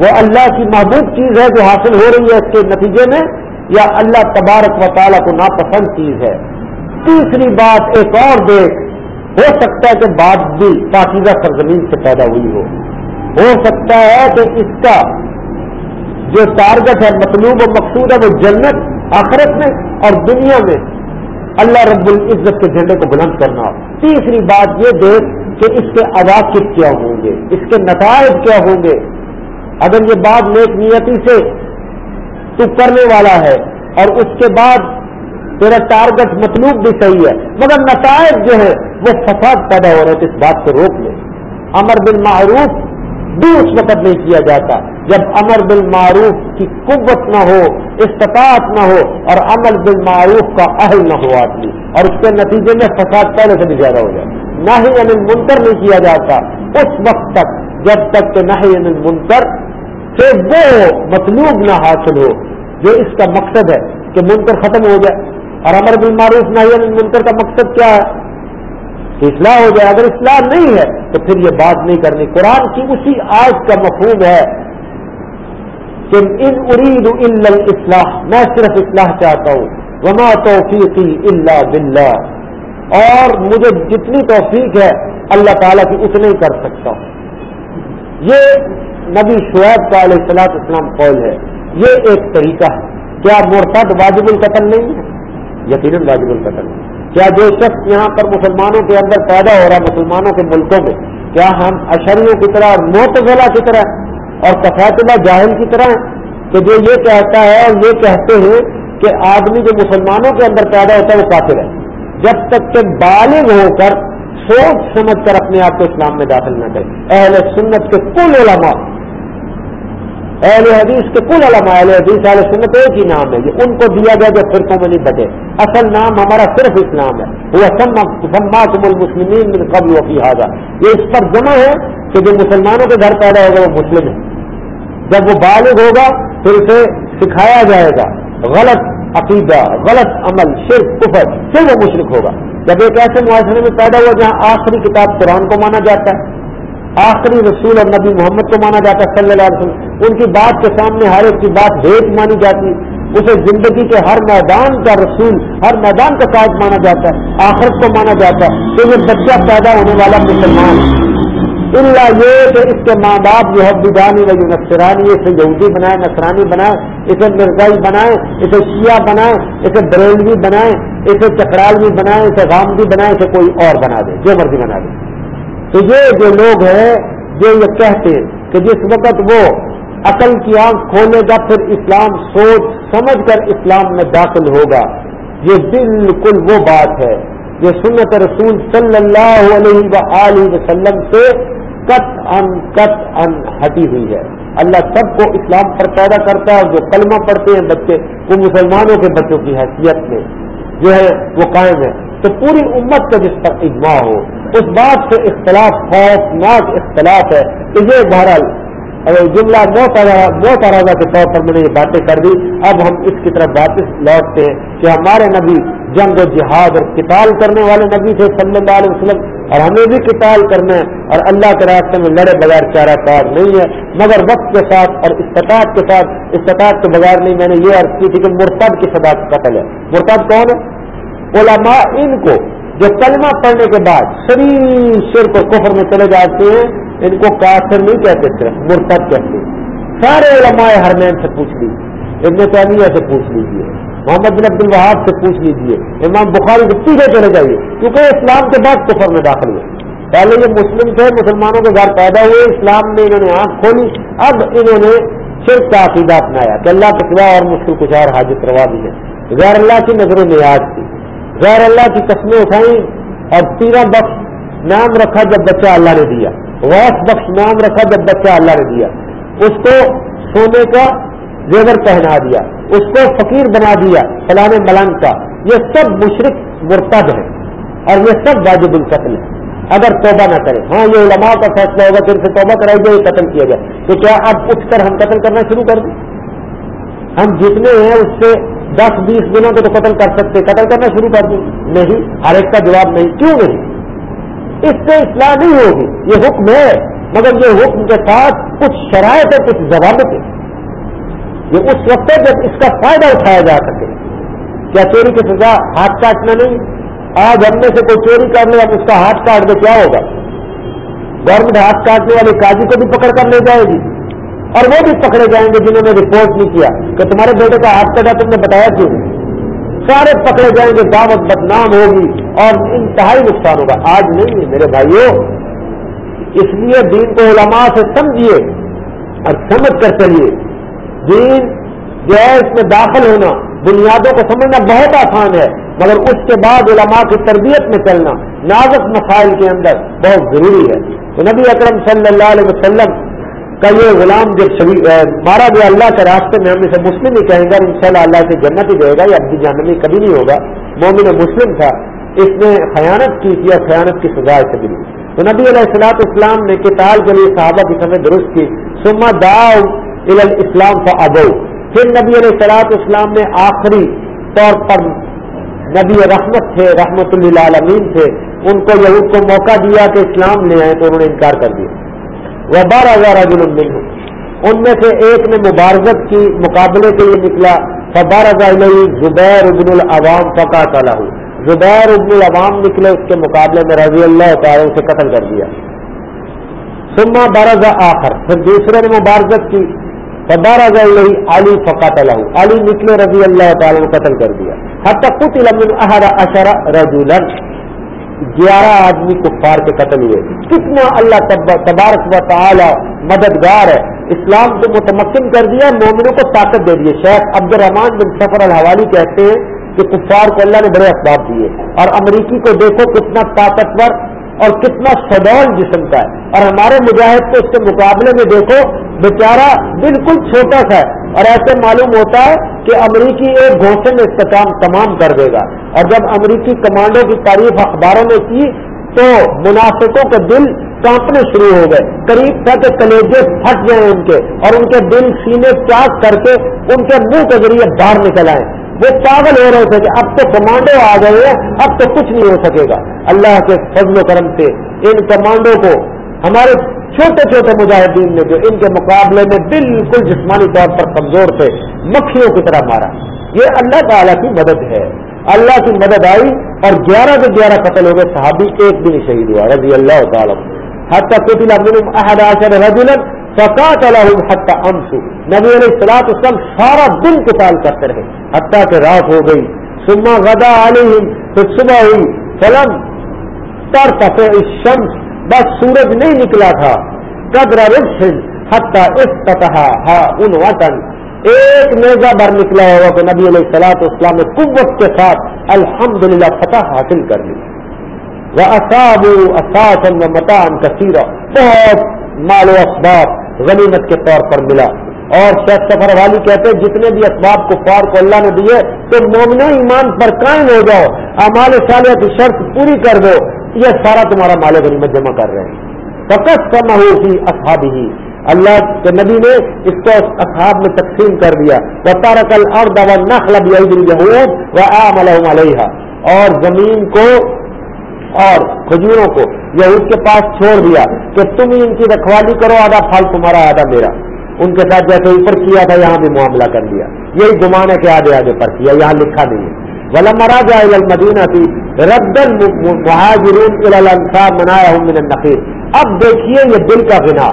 وہ اللہ کی محبوب چیز ہے جو حاصل ہو رہی ہے اس کے نتیجے میں، یا اللہ تبارک و تعالیٰ کو ناپسند چیز ہے؟ تیسری بات ایک اور دیکھ، ہو سکتا ہے کہ بات بھی پاکیزہ سرزمین سے پیدا ہوئی ہو۔ ہو سکتا ہے کہ اس کا جو ٹارگٹ ہے، مطلوب و مقصود ہے، وہ جنت، آخرت میں اور دنیا میں۔ اللہ رب العزت کے جھنڈے کو بلند کرنا۔ تیسری بات یہ دیکھ کہ اس کے عواقب کیا ہوں گے، اس کے نتائج کیا ہوں گے۔ اگر یہ بات نیک نیتی سے تو کرنے والا ہے اور اس کے بعد تیرا ٹارگٹ مطلوب بھی صحیح ہے، مگر نتائج جو ہے وہ فساد پیدا ہو رہے تھے اس بات کو روک لے۔ امر بن معروف بھی اس وقت نہیں کیا جاتا۔ جب امر بالمعروف کی قوت نہ ہو، استطاعت نہ ہو اور امر بالمعروف کا اہل نہ ہو آدمی، اور اس کے نتیجے میں فساد پہلے سے بھی زیادہ ہو جائے نہ ہی انل منکر نہیں کیا جاتا۔ اس وقت تک، جب تک کہ نہ ہی انل منکر سے وہ مطلوب نہ حاصل ہو، جو اس کا مقصد ہے کہ منکر ختم ہو جائے۔ اور امر بالمعروف نہ ہی انل منکر کا مقصد کیا ہے؟ اصلاح ہو جائے، اگر اصلاح نہیں ہے، تو پھر یہ بات نہیں کرنی۔ قرآن کی اسی آج کا مفہوم ہے کہ ان ارید اصلاح میں صرف اصلاح چاہتا ہوں۔ وما توفیقی اللہ باللہ اور مجھے جتنی توفیق ہے، اللہ تعالیٰ کی اتنے ہی کر سکتا ہوں۔ یہ نبی شعیب کا علیہ السلاط اسلام قول ہے۔ یہ ایک طریقہ ہے۔ کیا مرتد واجب القتل نہیں ہے؟ یقیناً واجب القتل نہیں۔ کیا جو شخص یہاں پر مسلمانوں کے اندر پیدا ہو رہا ہے، مسلمانوں کے ملکوں میں، کیا ہم اشریوں کی طرح اور موتلا کی طرح اور کفایت جاہل کی طرح کہ جو یہ کہتا ہے اور یہ کہتے ہیں کہ آدمی جو مسلمانوں کے اندر پیدا ہوتا ہے، وہ کافر ہے۔ جب تک کہ بالغ ہو کر، سوچ سمجھ کر اپنے آپ کو اسلام میں داخل نہ کرے۔ اہل سنت کے کل علماء اہل حدیث کے کل علماء اہل حدیث اہل سنت ایک ہی نام ہے، یہ ان کو دیا گیا جو فرقوں میں نہیں بٹے۔ اصل نام ہمارا صرف اسلام ہے۔ وہ سما تم قبل وفی حاضہ یہ اس پر جمع ہے کہ جو مسلمانوں کے گھر پیدا ہوگا وہ مسلم ہے۔ جب وہ بالغ ہوگا پھر اسے سکھایا جائے گا۔ غلط عقیدہ، غلط عمل صرف کفر، پھر وہ مشرق ہوگا۔ جب ایک ایسے معاشرے میں پیدا ہوا جہاں آخری کتاب قرآن کو مانا جاتا ہے، آخری رسول اور نبی محمد کو مانا جاتا ہے صلی اللہ علیہ وسلم۔ ان کی بات کے سامنے ہر ایک کی بات بھیٹ مانی جاتی اسے زندگی کے ہر میدان کا رسول، ہر میدان کا قائد مانا جاتا ہے۔ آخرت کو مانا جاتا ہے۔ تو یہ بچہ پیدا ہونے والا مسلمان اللہ یہ کہ اس کے ماں باپ جو ہے بدانی و نسرانی اسے یہودی بنائے نسرانی بنائے، اسے مرزائی بنائے، اسے شیعہ بنائے، اسے بریلوی بنائے، اسے چکرالوی بنائے، اسے غامدی بنائے، اسے کوئی اور بنا دے، جو مرضی بنا دے۔ تو یہ جو لوگ ہیں، جو یہ کہتے ہیں کہ جس وقت وہ عقل کی آنکھ کھولے گا، پھر اسلام سوچ سمجھ کر اسلام میں داخل ہوگا۔ یہ بالکل وہ بات ہے یہ سنت رسول صلی اللہ علیہ وسلم سے کت ان کت ان ہٹی ہوئی ہے۔ اللہ سب کو اسلام پر پیدا کرتا ہے اور جو کلمہ پڑھتے ہیں بچے، وہ مسلمانوں کے بچوں کی حیثیت میں جو ہے وہ قائم ہے۔ تو پوری امت کا جس پر اجماع ہو، اس بات سے اختلاف خوفناک اختلاف ہے کہ یہ بہرحال جملہ نو کے طور پر میں نے یہ باتیں کر دی۔ اب ہم اس کی طرف واپس لوٹتے ہیں کہ ہمارے نبی جنگ و جہاد اور کتال کرنے والے نبی تھے صلی اللہ علیہ وسلم، اور ہمیں بھی کتال کرنا ہے اور اللہ کے راستے میں لڑے بغیر چارہ کار نہیں ہے۔ مگر وقت کے ساتھ اور استطاعت کے ساتھ، استطاعت کے بغیر نہیں، میں نے یہ عرض کی تھی کہ مرتب کی سدا قتل ہے۔ مرتب کون ہے؟ علماء ان کو جو کلمہ پڑھنے کے بعد شریر شر کو کفر میں چلے جاتے ہیں، ان کو کافر نہیں کہتے تھے مرتب کہتے سارے علماء ہرمین سے پوچھ لیجیے ابن تعمیہ سے پوچھ لیجیے محمد بن عبد الوہاب سے پوچھ لیجیے امام بخاری سے پیچھے چلے جائیے، کیونکہ اسلام کے بعد کفر میں داخل ہوئے۔ پہلے یہ مسلم تھے، مسلمانوں کے گھر پیدا ہوئے، اسلام میں انہوں نے آنکھ کھولی، اب انہوں نے صرف کا عقیدہ اپنایا کہ اللہ کے سوا اور مشکل کچھ اور حاجت روا دی ہے۔ غیر اللہ کی نظروں میں یاد تھی۔ غیر اللہ کی قسمیں اٹھائیں اور تیرہ بخش نام رکھا جب بچہ اللہ نے دیا۔ ویس بخش نام رکھا جب بچہ اللہ نے دیا۔ اس کو سونے کا زیور پہنا دیا۔ اس کو فقیر بنا دیا فلان ملنگ کا۔ یہ سب مشرق مرتب ہے اور یہ سب واجب القتل ہے اگر توبہ نہ کرے ہاں یہ علماء کا فیصلہ ہوگا کہ ان سے توبہ کرائی جائے قتل کیا جائے تو کیا اب اٹھ کر ہم قتل کرنا شروع کر دیں؟ ہم جتنے ہیں اس سے دس، بیس دنوں کو تو قتل کر سکتے، قتل کرنا شروع کر دیں نہیں، ہر ایک کا جواب نہیں، کیوں نہیں؟ اس سے اصلاح نہیں ہوگی، یہ حکم ہے۔ مگر یہ حکم کے ساتھ کچھ شرائط ہے کچھ ضوابط ہے یہ اس وقت ہے جب اس کا فائدہ اٹھایا جا سکے۔ کیا چوری کی سزا ہاتھ کاٹنا نہیں؟ آج ہم میں سے کوئی چوری کر لے اب اس کا ہاتھ کاٹ دے، کیا ہوگا؟ گورنمنٹ ہاتھ کاٹنے والے قاضی کو بھی پکڑ کر لے جائے گی۔ اور وہ بھی پکڑے جائیں گے جنہوں نے رپورٹ نہیں کیا کہ تمہارے بیٹے کا ہاتھ کٹا تم نے بتایا کیوں؟ سارے پکڑے جائیں گے، دعوت بدنام ہوگی اور انتہائی نقصان ہوگا۔ آج نہیں ہے میرے بھائیوں اس لیے دین کو علماء سے سمجھیے اور سمجھ کر چلیے۔ دین جو ہے، اس میں داخل ہونا، بنیادوں کو سمجھنا بہت آسان ہے، مگر اس کے بعد علماء کی تربیت میں چلنا، نازک مسائل کے اندر بہت ضروری ہے۔ تو نبی اکرم صلی اللہ علیہ وسلم کا یہ غلام جب مارا گیا اللہ کے راستے میں، ہم اسے مسلم ہی کہیں گے ان شاء اللہ اللہ سے جنت ہی دے گا یا اپنی جانبی کبھی نہیں ہوگا۔ مومن مسلم تھا۔ اس نے خیانت کی تھی اور خیانت کی سزا سے ملی تو نبی علیہ السلاط اسلام نے کتاب کے لیے صحابہ کی سمے درست کی۔ سما داؤ اسلام کا ابو پھر نبی علیہ السلاط اسلام نے آخری طور پر نبی رحمت تھے، رحمت اللہ عالمین تھے۔ ان کو یہود کو موقع دیا کہ اسلام لے آئے تو انہوں نے انکار کر دیا۔ وہ بارہ ہزار اجن ان میں سے ایک نے مبارزت کی، مقابلے کے لیے نکلا فبار زبیر ابن العوام فقا تعالیٰ زبیر ابن العوام نکلے، اس کے مقابلے میں رضی اللہ تعالیٰ اسے قتل کر دیا. سما بارہ آخر. پھر دوسرے نے مبارکت کی بارہ علی فقات علی نکلے، رضی اللہ تعالی نے قتل کر دیا. حد تک کچھ علم اشرا رجولن گیارہ آدمی کفار کے قتل ہوئے۔ کتنا اللہ تبارک و تعالی مددگار ہے۔ اسلام کو متمکن کر دیا، مومنوں کو طاقت دے دیے شیخ عبد الرحمان بن سفر الحوالی کہتے ہیں کہ کفار کو اللہ نے بڑے اسباب دیے۔ اور امریکی کو دیکھو کتنا طاقتور اور کتنا سڈول جسم کا ہے۔ اور ہمارے مجاہد کو اس کے مقابلے میں دیکھو، بیچارہ بالکل چھوٹا سا ہے۔ اور ایسے معلوم ہوتا ہے کہ امریکی ایک گھوسے میں استحکام تمام کر دے گا۔ اور جب امریکی کمانڈو کی تعریف اخباروں میں کی، تو منافقوں کے دل کانپنے شروع ہو گئے۔ قریب تھا کہ کلیجے پھٹ جائیں ان کے اور ان کے دل سینے چاک کر کے ان کے منہ کے ذریعے باہر نکل آئے وہ پاگل ہو رہے تھے کہ اب تو کمانڈو آ گئے ہیں، اب تو کچھ نہیں ہو سکے گا۔ اللہ کے فضل و کرم سے ان کمانڈو کو، ہمارے چھوٹے چھوٹے مجاہدین نے جو ان کے مقابلے میں بالکل جسمانی طور پر کمزور تھے، مکھیوں کی طرح مارا۔ یہ اللہ تعالیٰ کی مدد ہے۔ اللہ کی مدد آئی اور گیارہ سے گیارہ قتل ہو گئے صحابی ایک بھی نہیں شہید ہوا، رضی اللہ تعالیٰ حتیٰ احد عشر رجلا فقات الحم حتیٰ امسو نبی علیہ السلاط اسلم سارا دن قتال کرتے رہے، حتیٰ کہ رات ہو گئی سما غدا علیہم، پھر صبح ہوئی، فلم تر تفے شمس بس سورج نہیں نکلا تھا، قدر رسن حتیٰ افتتحا ہا ان وطن ایک نیزہ بھر نکلا ہوا کہ نبی علیہ السلاط اسلام نے قوت کے ساتھ الحمدللہ فتح حاصل کر لی۔ وہ اصاب اساسن و متان کثیرہ بہت مال و اسباب۔ غنیمت کے طور پر ملا۔ اور شیخ سفر والی کہتے جتنے بھی اسباب کو کو اللہ نے دیے، تو مومن ایمان پر قائم ہو جاؤ امال صالح کی شرط پوری کر دو۔ یہ سارا تمہارا مال غنیمت جمع کر رہے ہیں۔ فقط سما ہوئی اصحاب ہی اللہ کے نبی نے اس کو اصحاب میں تقسیم کر دیا۔ وہ تارکل اور دوا نخلب یہود و عام علیہ اور زمین کو اور کھجوروں کو یہود کے پاس چھوڑ دیا کہ تم ہی ان کی رکھوالی کرو، آدھا پھل تمہارا، آدھا میرا۔ ان کے ساتھ جیسے اوپر کیا تھا، یہاں بھی معاملہ کر لیا۔ یہی گمان ہے کہ آدھے آدھے پر کیا، یہاں لکھا نہیں ہے۔ ولم مراجا المدینہ تھی ردن مہاجرین منایا ہوں من النقیر اب دیکھیے یہ دل کا بنا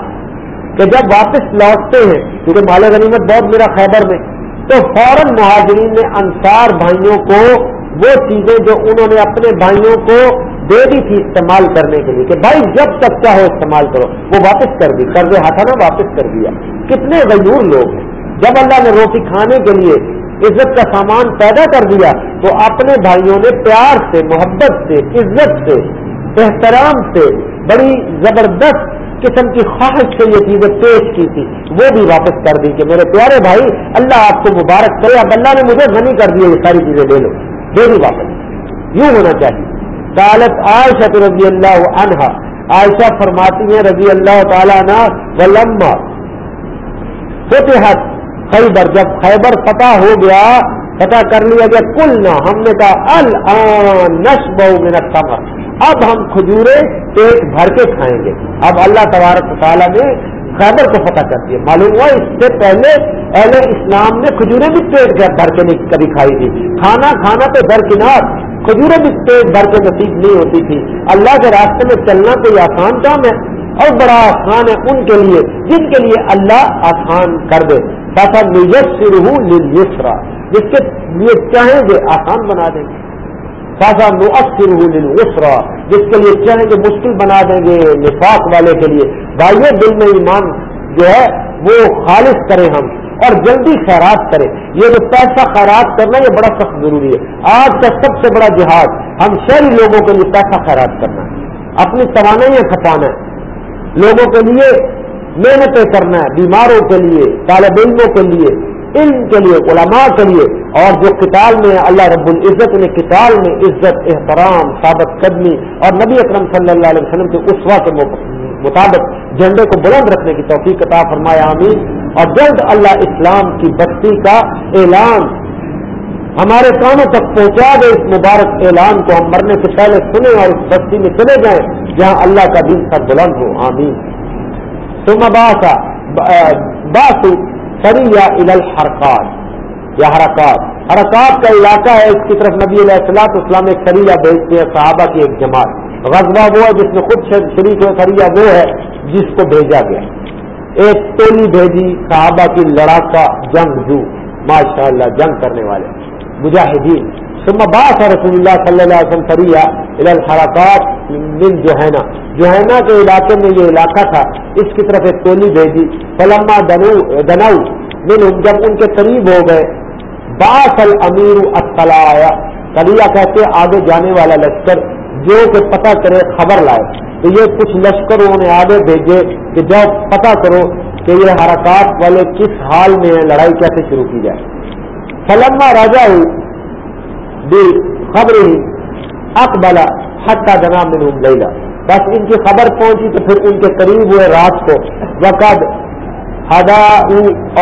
کہ جب واپس لوٹتے ہیں، کیونکہ مال غنیمت بہت میرا خیبر میں، تو فوراً مہاجرین نے انصار بھائیوں کو وہ چیزیں جو انہوں نے اپنے بھائیوں کو دے دی تھی استعمال کرنے کے لیے کہ بھائی جب تک چاہو استعمال کرو، وہ واپس کر دی، قرض ہاتھا نا واپس کر دیا۔ کتنے غیور لوگ ہیں۔ جب اللہ نے روٹی کھانے کے لیے عزت کا سامان پیدا کر دیا، تو اپنے بھائیوں نے پیار سے، محبت سے، عزت سے، احترام سے بڑی زبردست قسم کی خواہش سے یہ چیزیں پیش کی تھی۔ وہ بھی واپس کر دی کہ میرے پیارے بھائی، اللہ آپ کو مبارک کرے۔ اب اللہ نے مجھے غنی کر دیا یہ ساری چیزیں لے لو۔ یہ بھی واپس۔ یوں ہونا چاہیے۔ دالت عائشہ رضی اللہ عنہا۔ عائشہ فرماتی ہیں رضی اللہ تعالیٰ عنہ، ولما فتحت خیبر، جب خیبر فتح ہو گیا، فتح کر لیا گیا کل نہ ہم نے کہا، الان نشبہ من التمر اب ہم کھجورے پیٹ بھر کے کھائیں گے۔ اب اللہ تبارک تعالیٰ نے خیبر کو فتح کر دیا۔ معلوم ہوا، اس سے پہلے اہل اسلام نے کھجورے بھی پیٹ بھر کے نہیں، کبھی کھائی تھی۔ کھانا کھانا تو درکنار کھجورے بھی پیٹ بھر کے نصیب نہیں ہوتی تھی۔ اللہ کے راستے میں چلنا کوئی آسان کام ہے؟ اور بڑا آسان ہے ان کے لیے، جن کے لیے اللہ آسان کر دے۔ ساتھ نیسر ہوں نیسرا جس کے لیے چاہیں گے آسان بنا دیں گے۔ ساتھ نؤثر ہوں لسرا جس کے لیے چاہیں گے مشکل بنا دیں گے نفاق والے کے لیے۔ بھائی دل میں ایمان جو ہے، وہ خالص کریں ہم۔ اور جلدی خیرات کرے۔ یہ جو پیسہ خیرات کرنا یہ بڑا سخت ضروری ہے۔ آج کا سب سے بڑا جہاد، ہم شہری لوگوں کے لیے پیسہ خیرات کرنا ہے۔ اپنی توانائیاں کھپانا ہے۔ لوگوں کے لیے محنتیں کرنا ہے، بیماروں کے لیے، طالب علموں کے لیے علم کے لیے، علماء کے لیے۔ اور جو کتاب میں اللہ رب العزت نے کتاب میں عزت، احترام، ثابت قدمی اور نبی اکرم صلی اللہ علیہ وسلم کے اسوا کے مطابق جھنڈے کو بلند رکھنے کی توفیق کتاب فرمایا آمین۔ اور جلد اللہ اسلام کی بستی کا اعلان ہمارے کانوں تک پہنچا دے، اس مبارک اعلان کو ہم مرنے سے پہلے سنیں اور اس بستی میں چلے جائیں، جہاں اللہ کا دن سر بلند ہو، آمین۔ تم باسا باسو سری یا حرکات یا حرکات۔ حرکات کا علاقہ ہے، اس کی طرف نبی علیہ السلام اسلام سریا بھیجتے ہیں، صحابہ کی ایک جماعت۔ غزبہ وہ ہے جس میں خود شریک ہے سریا وہ ہے جس کو بھیجا گیا۔ ایک ٹولی بھیجی، صحابہ کی لڑاکا جنگ جو ماشاء اللہ جنگ کرنے والے، مجاہدین۔ ثم باس رسول اللہ صلی اللہ علیہ وسلم فریا الحرکات من جوہینا جوہینا کے علاقے میں یہ علاقہ تھا، اس کی طرف ایک ٹولی بھیجی۔ فلما دنو من جب ان کے قریب ہو گئے باس الامیر اطلاع کلیا کہتے آگے جانے والا لشکر، جو کہ پتہ کرے، خبر لائے۔ تو یہ کچھ لشکر انہوں نے آگے بھیجے کہ جب پتہ کرو کہ یہ حرکات والے کس حال میں لڑائی کیسے شروع کی جائے۔ فلما راجا ہوئی خبر ہی اکبلا حتہ جنا من لیلا بس ان کی خبر پہنچی تو پھر ان کے قریب ہوئے رات کو۔ وقد ہدا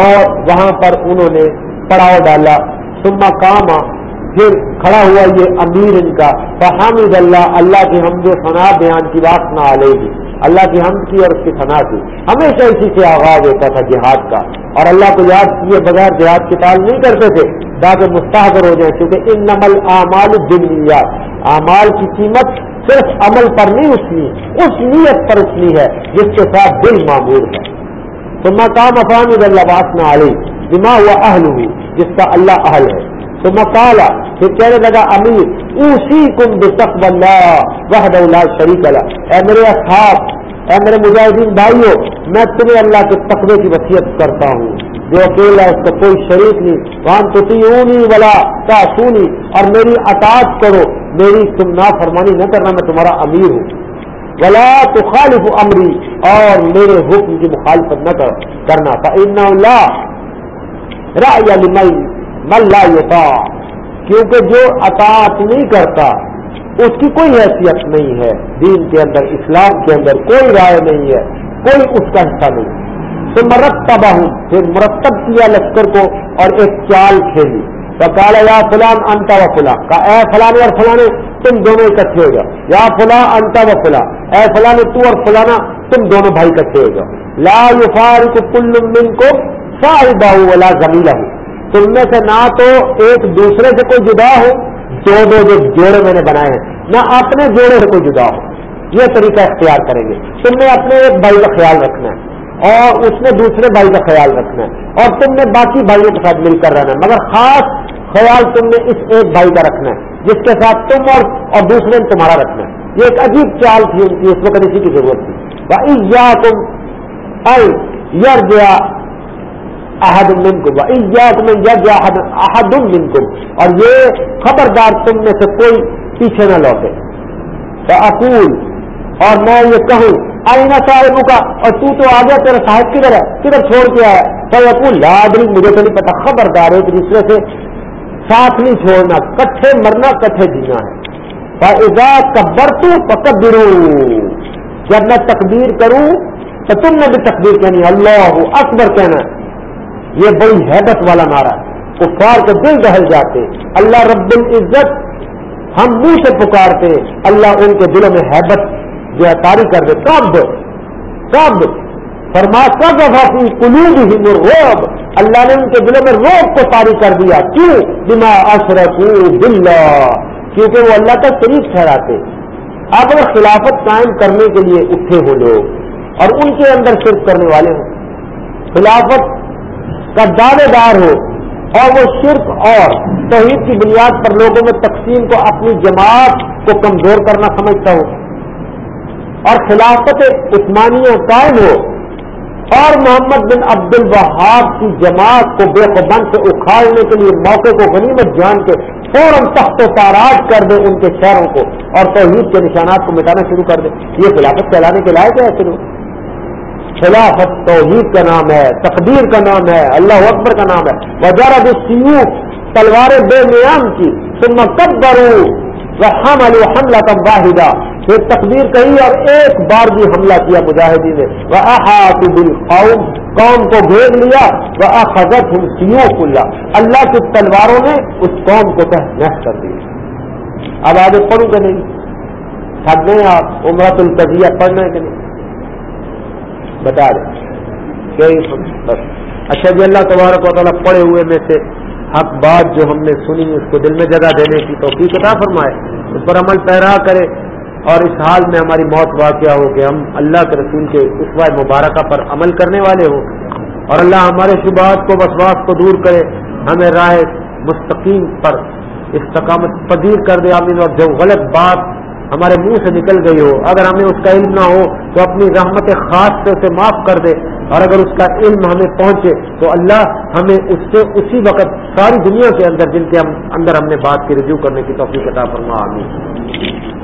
اور وہاں پر انہوں نے پڑاؤ ڈالا۔ سما کام پھر کھڑا ہوا یہ امیر ان کا فحامد اللہ اللہ کی حمد فنا بیان کی بات نہ آ گی اللہ کی حمد کی اور اس کی فنا کی۔ ہمیشہ اسی سے آغاز ہوتا تھا جہاد کا۔ اور اللہ کو یاد کیے بغیر جہاد کی تال نہیں کرتے تھے۔ تاکہ مستحضر ہو جائیں کیونکہ ان نمل اعمال دنیات اعمال کی قیمت صرف عمل پر نہیں اٹھنی، اس نیت پر اٹھنی ہے، جس کے ساتھ دل معمور ہے۔ تو مقام افام اللہ بات نہ آئی جمع ہوا اہل ہوئی جس کا اللہ اہل ہے۔ تو مکالا پھر کہنے لگا، امیر اسی کم بسق اللہ وحد اللہ شریک اللہ اے میرے اصحاب، اے میرے مجاہدین بھائیوں میں تمہیں اللہ کے تقوی کی وصیت کرتا ہوں۔ جو اکیلا اس کا کوئی شریک نہیں۔ وہاں تو ولا کا سونی اور میری اطاعت کرو، میری تم نا فرمانی نہ کرنا، میں تمہارا امیر ہوں۔ ولا تو خالف امری، اور میرے حکم کی مخالفت نہ کرنا۔ اللہ رائے ملا یتا کیونکہ جو اطاعت نہیں کرتا، اس کی کوئی حیثیت نہیں ہے۔ دین کے اندر، اسلام کے اندر کوئی رائے نہیں ہے، کوئی اس کا حصہ نہیں۔ تو مرتبہ ہوں پھر مرتب کیا لشکر کو اور ایک چال کھیلی۔ کالا یا فلان انتا و فلاں کا اے فلانے اور فلانے، تم دونوں اکٹھے ہو جاؤ۔ یا فلاں انتا و فلاں۔ اے فلانے، تو اور فلانا، تم دونوں بھائی اکٹھے ہو جاؤ۔ لا یفار کو کل من کو ساری باہو والا زمین ہوں تم میں سے نہ تو ایک دوسرے سے کوئی جدا ہو دو دو جو جوڑے میں نے بنائے ہیں۔ نہ اپنے جوڑے سے کوئی جدا ہو۔ یہ طریقہ اختیار کریں گے۔ تم نے اپنے ایک بھائی کا خیال رکھنا ہے اور اس نے دوسرے بھائی کا خیال رکھنا ہے اور تم نے باقی بھائیوں کے ساتھ مل کر رہنا ہے۔ مگر خاص خیال تم نے اس ایک بھائی کا رکھنا ہے جس کے ساتھ تم اور اور دوسرے نے تمہارا رکھنا ہے۔ یہ ایک عجیب چال تھی ان کی، اس وقت اسی کی ضرورت تھی۔ یا تم ار گیا احد منکم من جج احد منکم. اور یہ خبردار تم میں سے کوئی پیچھے نہ لوٹے. تو اور میں یہ کہوں آئینہ صاحب کا اور تو تو آ گیا تیرا صاحب کدھر ہے؟ کدھر چھوڑ کے آیا تو اقول لادری مجھے تو نہیں پتا، خبردار ایک دوسرے سے۔ ساتھ نہیں چھوڑنا، کٹھے مرنا کٹھے جینا ہے۔ ادا کبر تو جب میں تقبیر کروں، تو تم نے بھی تقبیر کہنی اللہ اکبر کہنا ہے۔ یہ بڑی حیبت والا نعرہ ہے۔ کفار کے دل دہل جاتے، اللہ رب العزت ہم منہ سے پکارتے، اللہ ان کے دلوں میں حیبت جو ہے تاری کر دے۔ کب کب فرما کب اپنی قلوب ہی روب اللہ نے ان کے دلوں میں روب کو تاری کر دیا۔ کیوں؟ بنا اشرف بلا کیونکہ وہ اللہ کا شریف ٹھہراتے۔ آپ اگر خلافت قائم کرنے کے لیے اٹھے ہو لوگ اور ان کے اندر صرف کرنے والے ہوں۔ خلافت کا دعوے دار ہو اور وہ شرک اور توحید کی بنیاد پر لوگوں میں تقسیم کو اپنی جماعت کو کمزور کرنا سمجھتا ہو اور خلافت عثمانیہ قائم ہو اور محمد بن عبد الوہاب کی جماعت کو بے قبند سے اکھاڑنے کے لیے موقع کو غنیمت جان کے فوراً تخت و تاراج کر دے ان کے شہروں کو اور توحید کے نشانات کو مٹانا شروع کر دے۔ یہ خلافت چلانے کے لائق ہے شروع خلافت توحید کا نام ہے، تقدیر کا نام ہے، اللہ اکبر کا نام ہے۔ وزارہ جو سیو تلوار بے نیام کی۔ سن کب برو ہم علی حملہ واحدہ پھر تقدیر کہی اور ایک بار بھی حملہ کیا مجاہدی نے۔ وہ احاط قوم قوم کو گھیر لیا۔ وہ اخذت ہوں سیو اللہ اللہ کی تلواروں نے اس قوم کو تہ نہ کر دیا اب آگے پڑھوں کہ نہیں؟ تھک گئے آپ؟ عمرت القضیہ پڑھنا ہے کہ نہیں؟ بتا دیں۔ بس۔ اچھا جی اللہ تبارک و تعالیٰ پڑے ہوئے میں سے حق بات جو ہم نے سنی، اس کو دل میں جگہ دینے کی تو عطا فرمائے۔ اس پر عمل پیرا کرے۔ اور اس حال میں ہماری موت واقعہ ہو کہ ہم اللہ کے رسول کے اسوا مبارکہ پر عمل کرنے والے ہوں۔ اور اللہ ہمارے شبہات کو، وسواس کو دور کرے۔ ہمیں راہ مستقیم پر استقامت پذیر کر دے۔ آمین۔ اور جو غلط بات ہمارے منہ سے نکل گئی ہو۔ اگر ہمیں اس کا علم نہ ہو تو اپنی رحمت خاص سے اسے معاف کر دے۔ اور اگر اس کا علم ہمیں پہنچے تو اللہ ہمیں اس سے اسی وقت ساری دنیا کے اندر جن کے ہم اندر ہم نے بات کی، رجوع کرنے کی توفیق عطا فرما، آمین۔